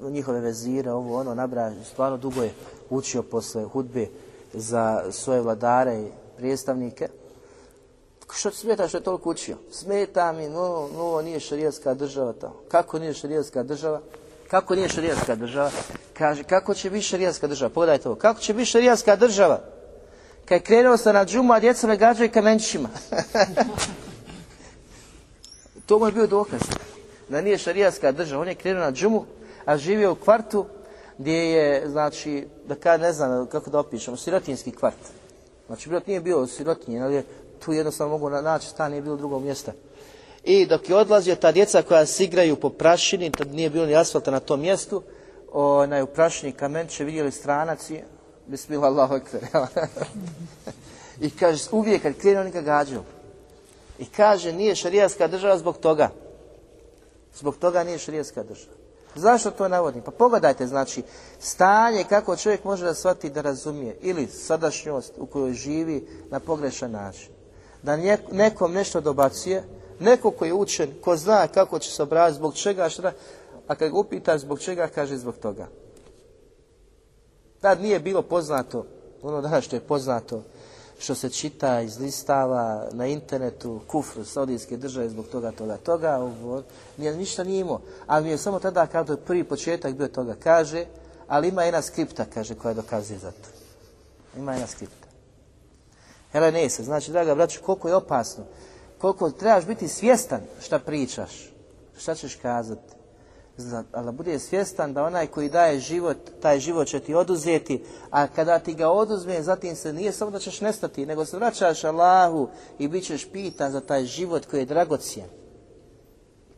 njihove vezire, ovo ono, nabraja. Stvarno dugo je učio posle hudbe za svoje vladare i predstavnike. Što smeta što je toliko učio? Smeta mi, no, no, nije šarijatska država tamo. Kako nije šarijatska država? Kako nije šarijatska država? Kaže, kako će biti šarijatska država? Pogledajte ovo. Kako će biti šarijatska država? Kad je krenuo sam na džumu, a djeca me gađaju kamenčićima. (laughs) To mu je bio dokaz da nije šarijatska država. On je krenuo na džumu, a živio u kvartu gdje je, znači, da kada ne znam kako da opišemo, sirotinski kvart. Znači, bilo nije bio sirotinje, ali tu jednostavno mogu naći stan, nije bilo drugog mjesta. I dok je odlazio ta djeca koja se igraju po prašini, tad nije bilo ni asfalta na tom mjestu, onaj u prašini kamenče vidjeli stranaci, bismillah Allahu (laughs) I kaže, uvijek kad krenu oni ga gađaju. I kaže nije šarijatska država zbog toga. Zbog toga nije šarijatska država. Zašto to navodim? Pa pogledajte, znači, stanje kako čovjek može da shvati da razumije ili sadašnjost u kojoj živi na pogrešan način. Da nekom nešto dobacuje, neko koji je učen, ko zna kako će se obraziti, zbog čega, šta, a kad ga upita zbog čega, kaže zbog toga. Tad nije bilo poznato, ono danas što je poznato, što se čita iz listava na internetu, kufr saudijske države zbog toga, toga, toga, ovo, nije, ništa nije imao. Ali mi je samo tada kada je prvi početak bio toga, kaže, ali ima jedna skripta, kaže, koja dokazuje za to. Ima jedna skripta. Hele, ne se, znači, draga braću, koliko je opasno, koliko trebaš biti svjestan šta pričaš, šta ćeš kazati ali da bude svjestan da onaj koji daje život, taj život će ti oduzeti, a kada ti ga oduzme, zatim se nije samo da ćeš nestati, nego se vraćaš Allahu i bit ćeš pitan za taj život koji je dragocijen,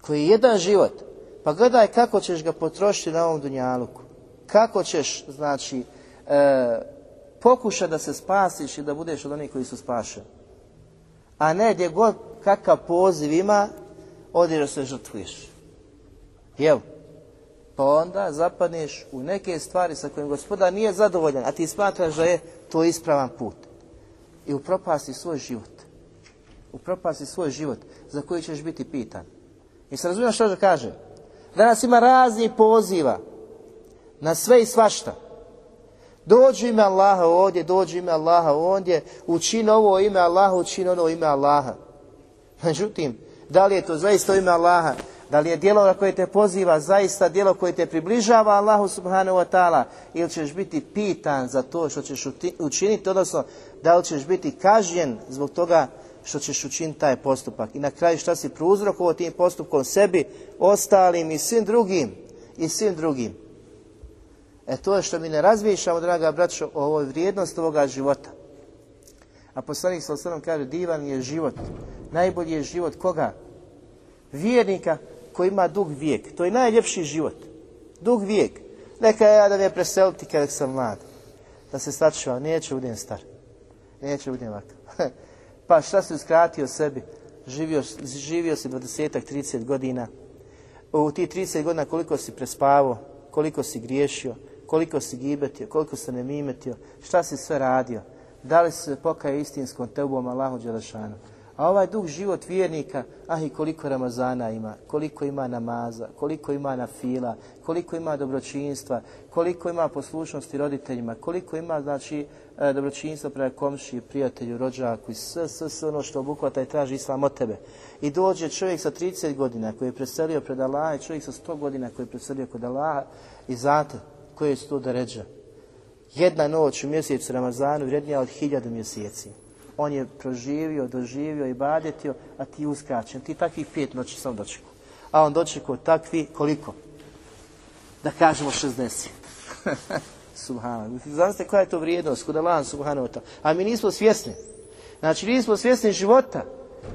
koji je jedan život. Pa gledaj kako ćeš ga potrošiti na ovom dunjaluku. Kako ćeš, znači, e, pokušati da se spasiš i da budeš od onih koji su spašeni. A ne gdje god kakav poziv ima, odješ se žrtvuješ. Jel? Pa onda zapadneš u neke stvari sa kojim gospodar nije zadovoljan, a ti smatraš da je to ispravan put. I upropasti svoj život. Upropasti svoj život za koji ćeš biti pitan. I se razumiješ što kaže? Danas ima raznih poziva na sve i svašta. Dođi ime Allaha ovdje, dođi ime Allaha ondje, učini ovo ime Allaha, učini ono ime Allaha. Međutim, da li je to zaista ime Allaha? Da li je djelo koje te poziva zaista djelo koje te približava Allahu subhanahu wa ta'ala ili ćeš biti pitan za to što ćeš učiniti, odnosno da li ćeš biti kažnjen zbog toga što ćeš učiniti taj postupak. I na kraju šta si prouzrokovao tim postupkom sebi, ostalim i svim drugim. I svim drugim. E to je što mi ne razmišljamo, draga braćo, o ovoj vrijednosti ovoga života. A poslanik sa osnovnom kaže, divan je život. Najbolji je život koga? Vjernika koji ima dug vijek. To je najljepši život. Dug vijek. Neka ja da me preseliti kada sam mlad. Da se sačuva, neće budem star. Neće budem ovako. (laughs) pa šta si uskratio sebi? Živio, živio si 20-30 godina. U ti 30 godina koliko si prespavao, koliko si griješio, koliko si gibetio, koliko se ne mimetio, šta si sve radio, da li se pokaje istinskom teubom Allahu Đelešanu. A ovaj duh život vjernika, ah i koliko Ramazana ima, koliko ima namaza, koliko ima na fila, koliko ima dobročinstva, koliko ima poslušnosti roditeljima, koliko ima znači e, dobročinstva prema komšiji, prijatelju, rođaku i sve, sve, sve ono što obuhvata i traži islam od tebe. I dođe čovjek sa 30 godina koji je preselio pred Allaha i čovjek sa 100 godina koji je preselio kod Allaha i znate koje su to deređa. Jedna noć u mjesecu Ramazanu vrednija od hiljadu mjeseci. On je proživio, doživio i badetio, a ti uskraćen. Ti takvih pet noći sam dočekao. A on dočekao takvi, koliko? Da kažemo 60. Subhano. Znate koja je to vrijednost kod Allah subhanahu wa A mi nismo svjesni. Znači nismo svjesni života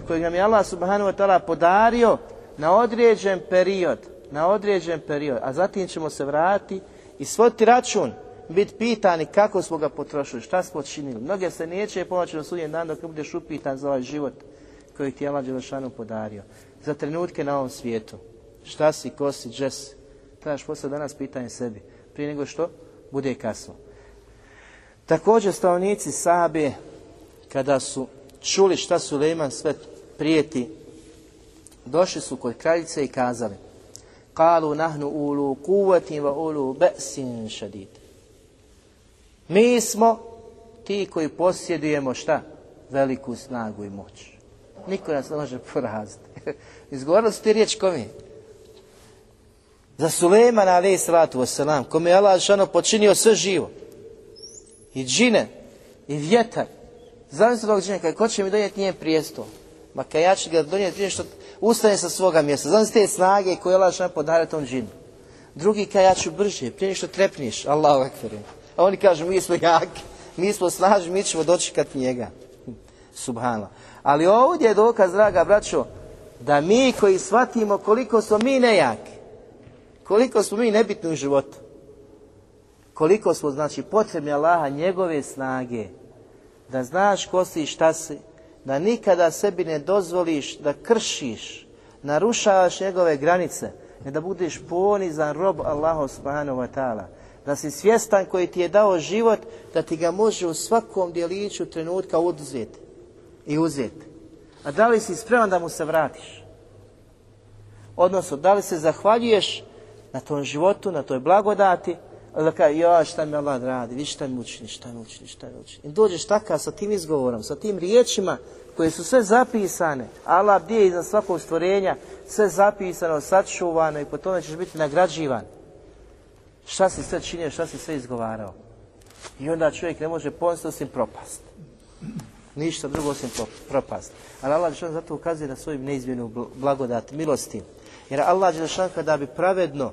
kojeg nam je Allah subhanahu wa podario na određen period. Na određen period. A zatim ćemo se vratiti i svoditi račun biti pitani kako smo ga potrošili, šta smo činili. Mnoge se neće pomoći na sudnjem dan dok budeš upitan za ovaj život koji ti je Allah Đelešanu podario. Za trenutke na ovom svijetu. Šta si, ko si, džes. Trebaš posle danas pitanje sebi. Prije nego što bude kasno. Također stavnici Sabe, kada su čuli šta su Lejman sve prijeti, došli su kod kraljice i kazali Kalu nahnu ulu kuvatim va ulu be'sin šadid. Mi smo ti koji posjedujemo šta? Veliku snagu i moć. Niko nas ne može poraziti. (laughs) Izgovorili su ti riječ kome? Za Sulejmana alaih salatu wasalam, kome je Allah šano počinio sve živo. I džine, i vjetar. Se tog džine, ko će mi donijeti njen prijestol? Ma kaj ja ću ga donijeti prije što ustane sa svoga mjesta. Se te snage koje je Allah šano podario tom džinu. Drugi kaj ja ću brže, prije što trepniš. Allahu akbar. A oni kažu, mi smo jaki, mi smo snažni, mi ćemo dočekati njega. Subhanallah. Ali ovdje je dokaz, draga braćo, da mi koji shvatimo koliko smo mi nejaki, koliko smo mi nebitni u životu, koliko smo, znači, potrebni Allaha, njegove snage, da znaš ko si i šta si, da nikada sebi ne dozvoliš da kršiš, narušavaš njegove granice, ne da budeš ponizan rob Allahu subhanahu wa ta'ala, da si svjestan koji ti je dao život, da ti ga može u svakom dijeliću trenutka uzeti i uzeti. A da li si spreman da mu se vratiš? Odnosno, da li se zahvaljuješ na tom životu, na toj blagodati, ali da kaže, ja šta mi Allah radi, vi šta mi učini, šta mi učini, šta mi učini. I dođeš takav sa tim izgovorom, sa tim riječima koje su sve zapisane, Allah bdije iza svakog stvorenja, sve zapisano, sačuvano i po tome ćeš biti nagrađivan šta si sve činio, šta si sve izgovarao. I onda čovjek ne može ponositi osim propast. Ništa drugo osim propast. Ali Allah Đelšan zato ukazuje na svoju neizmjenu blagodat, milosti. Jer Allah Đelšan kada bi pravedno,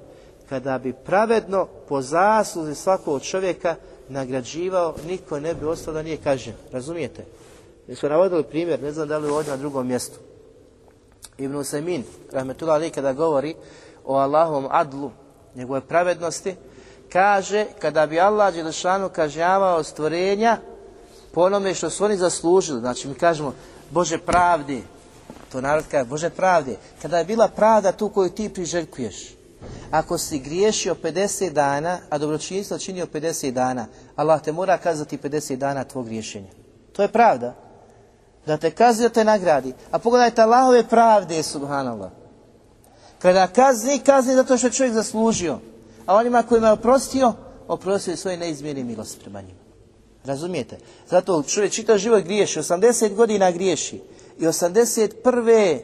kada bi pravedno po zasluzi svakog čovjeka nagrađivao, niko ne bi ostao da nije kažen. Razumijete? Mi smo navodili primjer, ne znam da li ovdje na drugom mjestu. Ibn Usaymin, rahmetullah ali kada govori o Allahovom adlu, njegove pravednosti, kaže kada bi Allah Đelešanu kažnjavao stvorenja po onome što su oni zaslužili, znači mi kažemo Bože pravdi, to narod kaže Bože pravdi, kada je bila pravda tu koju ti priželjkuješ, ako si griješio 50 dana, a dobročinstvo činio 50 dana, Allah te mora kazati 50 dana tvog griješenja. To je pravda. Da te kazi, da te nagradi. A pogledajte Allahove pravde, subhanallah. Kada kazni, kazni zato što je čovjek zaslužio. A onima kojima je oprostio, oprostio je svoje neizmjene milost prema njima. Razumijete? Zato čovjek čitav život griješi, 80 godina griješi i 81.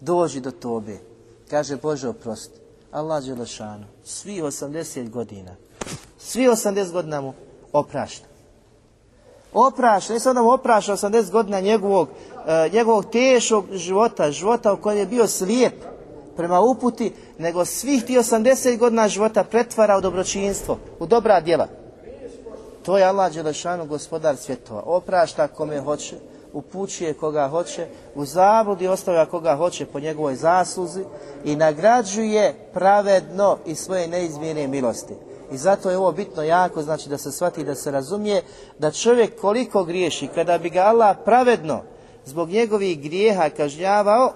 dođi do tobe. Kaže Bože oprosti. Allah Đelešanu, svi 80 godina, svi 80 godina mu oprašta. Oprašta, ne samo da mu oprašta 80 godina njegovog, uh, njegovog teškog života, života u kojem je bio slijep, prema uputi, nego svih ti 80 godina života pretvara u dobročinstvo, u dobra djela. To je Allah Đelešanu, gospodar svjetova. Oprašta kome hoće, upućuje koga hoće, u zabludi ostavlja koga hoće po njegovoj zasluzi i nagrađuje pravedno i svoje neizmjene milosti. I zato je ovo bitno jako, znači da se shvati, da se razumije da čovjek koliko griješi, kada bi ga Allah pravedno zbog njegovih grijeha kažnjavao,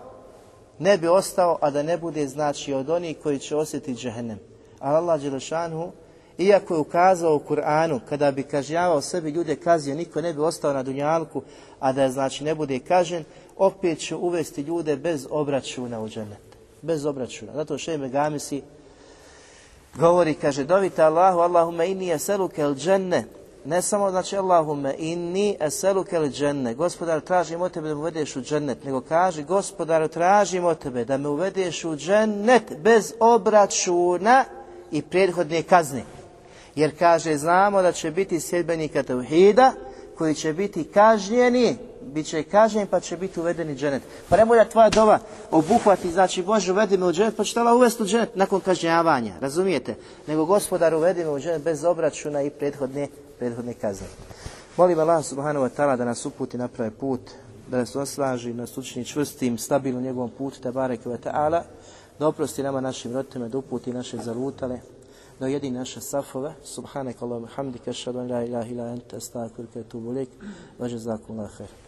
ne bi ostao, a da ne bude znači od onih koji će osjetiti džehennem. Ali Allah Đelešanu, iako je ukazao u Kur'anu, kada bi kažnjavao sebi ljude kazio, niko ne bi ostao na dunjalku, a da znači ne bude kažen, opet će uvesti ljude bez obračuna u džennet. Bez obračuna. Zato še Megamisi govori, kaže, dovite Allahu, Allahume inni eseluke el dženne, ne samo znači Allahume inni eseluke el dženne, gospodar tražim od tebe da me uvedeš u džennet, nego kaže gospodar tražim od tebe da me uvedeš u džennet bez obračuna i prethodne kazne. Jer kaže, znamo da će biti sljedbenika tevhida koji će biti kažnjeni, bit će kažnjen pa će biti uvedeni dženet. Pa nemoj da tvoja dova obuhvati, znači Bože uvedi me u dženet pa će tala uvesti u dženet nakon kažnjavanja, razumijete? Nego gospodar uvedi me u dženet bez obračuna i prethodne, prethodne kazne. Molim Allah subhanahu wa ta'ala da nas uputi na pravi put, da nas oslaži, da nas učini čvrstim, stabilno njegovom putu, da bareke wa ta'ala, da oprosti nama našim roditeljima, da uputi naše zalutale, da ujedini naše safove. Subhanak Allahumma hamdika, ashhadu an la ilaha illa anta, astaghfiruka wa atubu ilaik. Wa.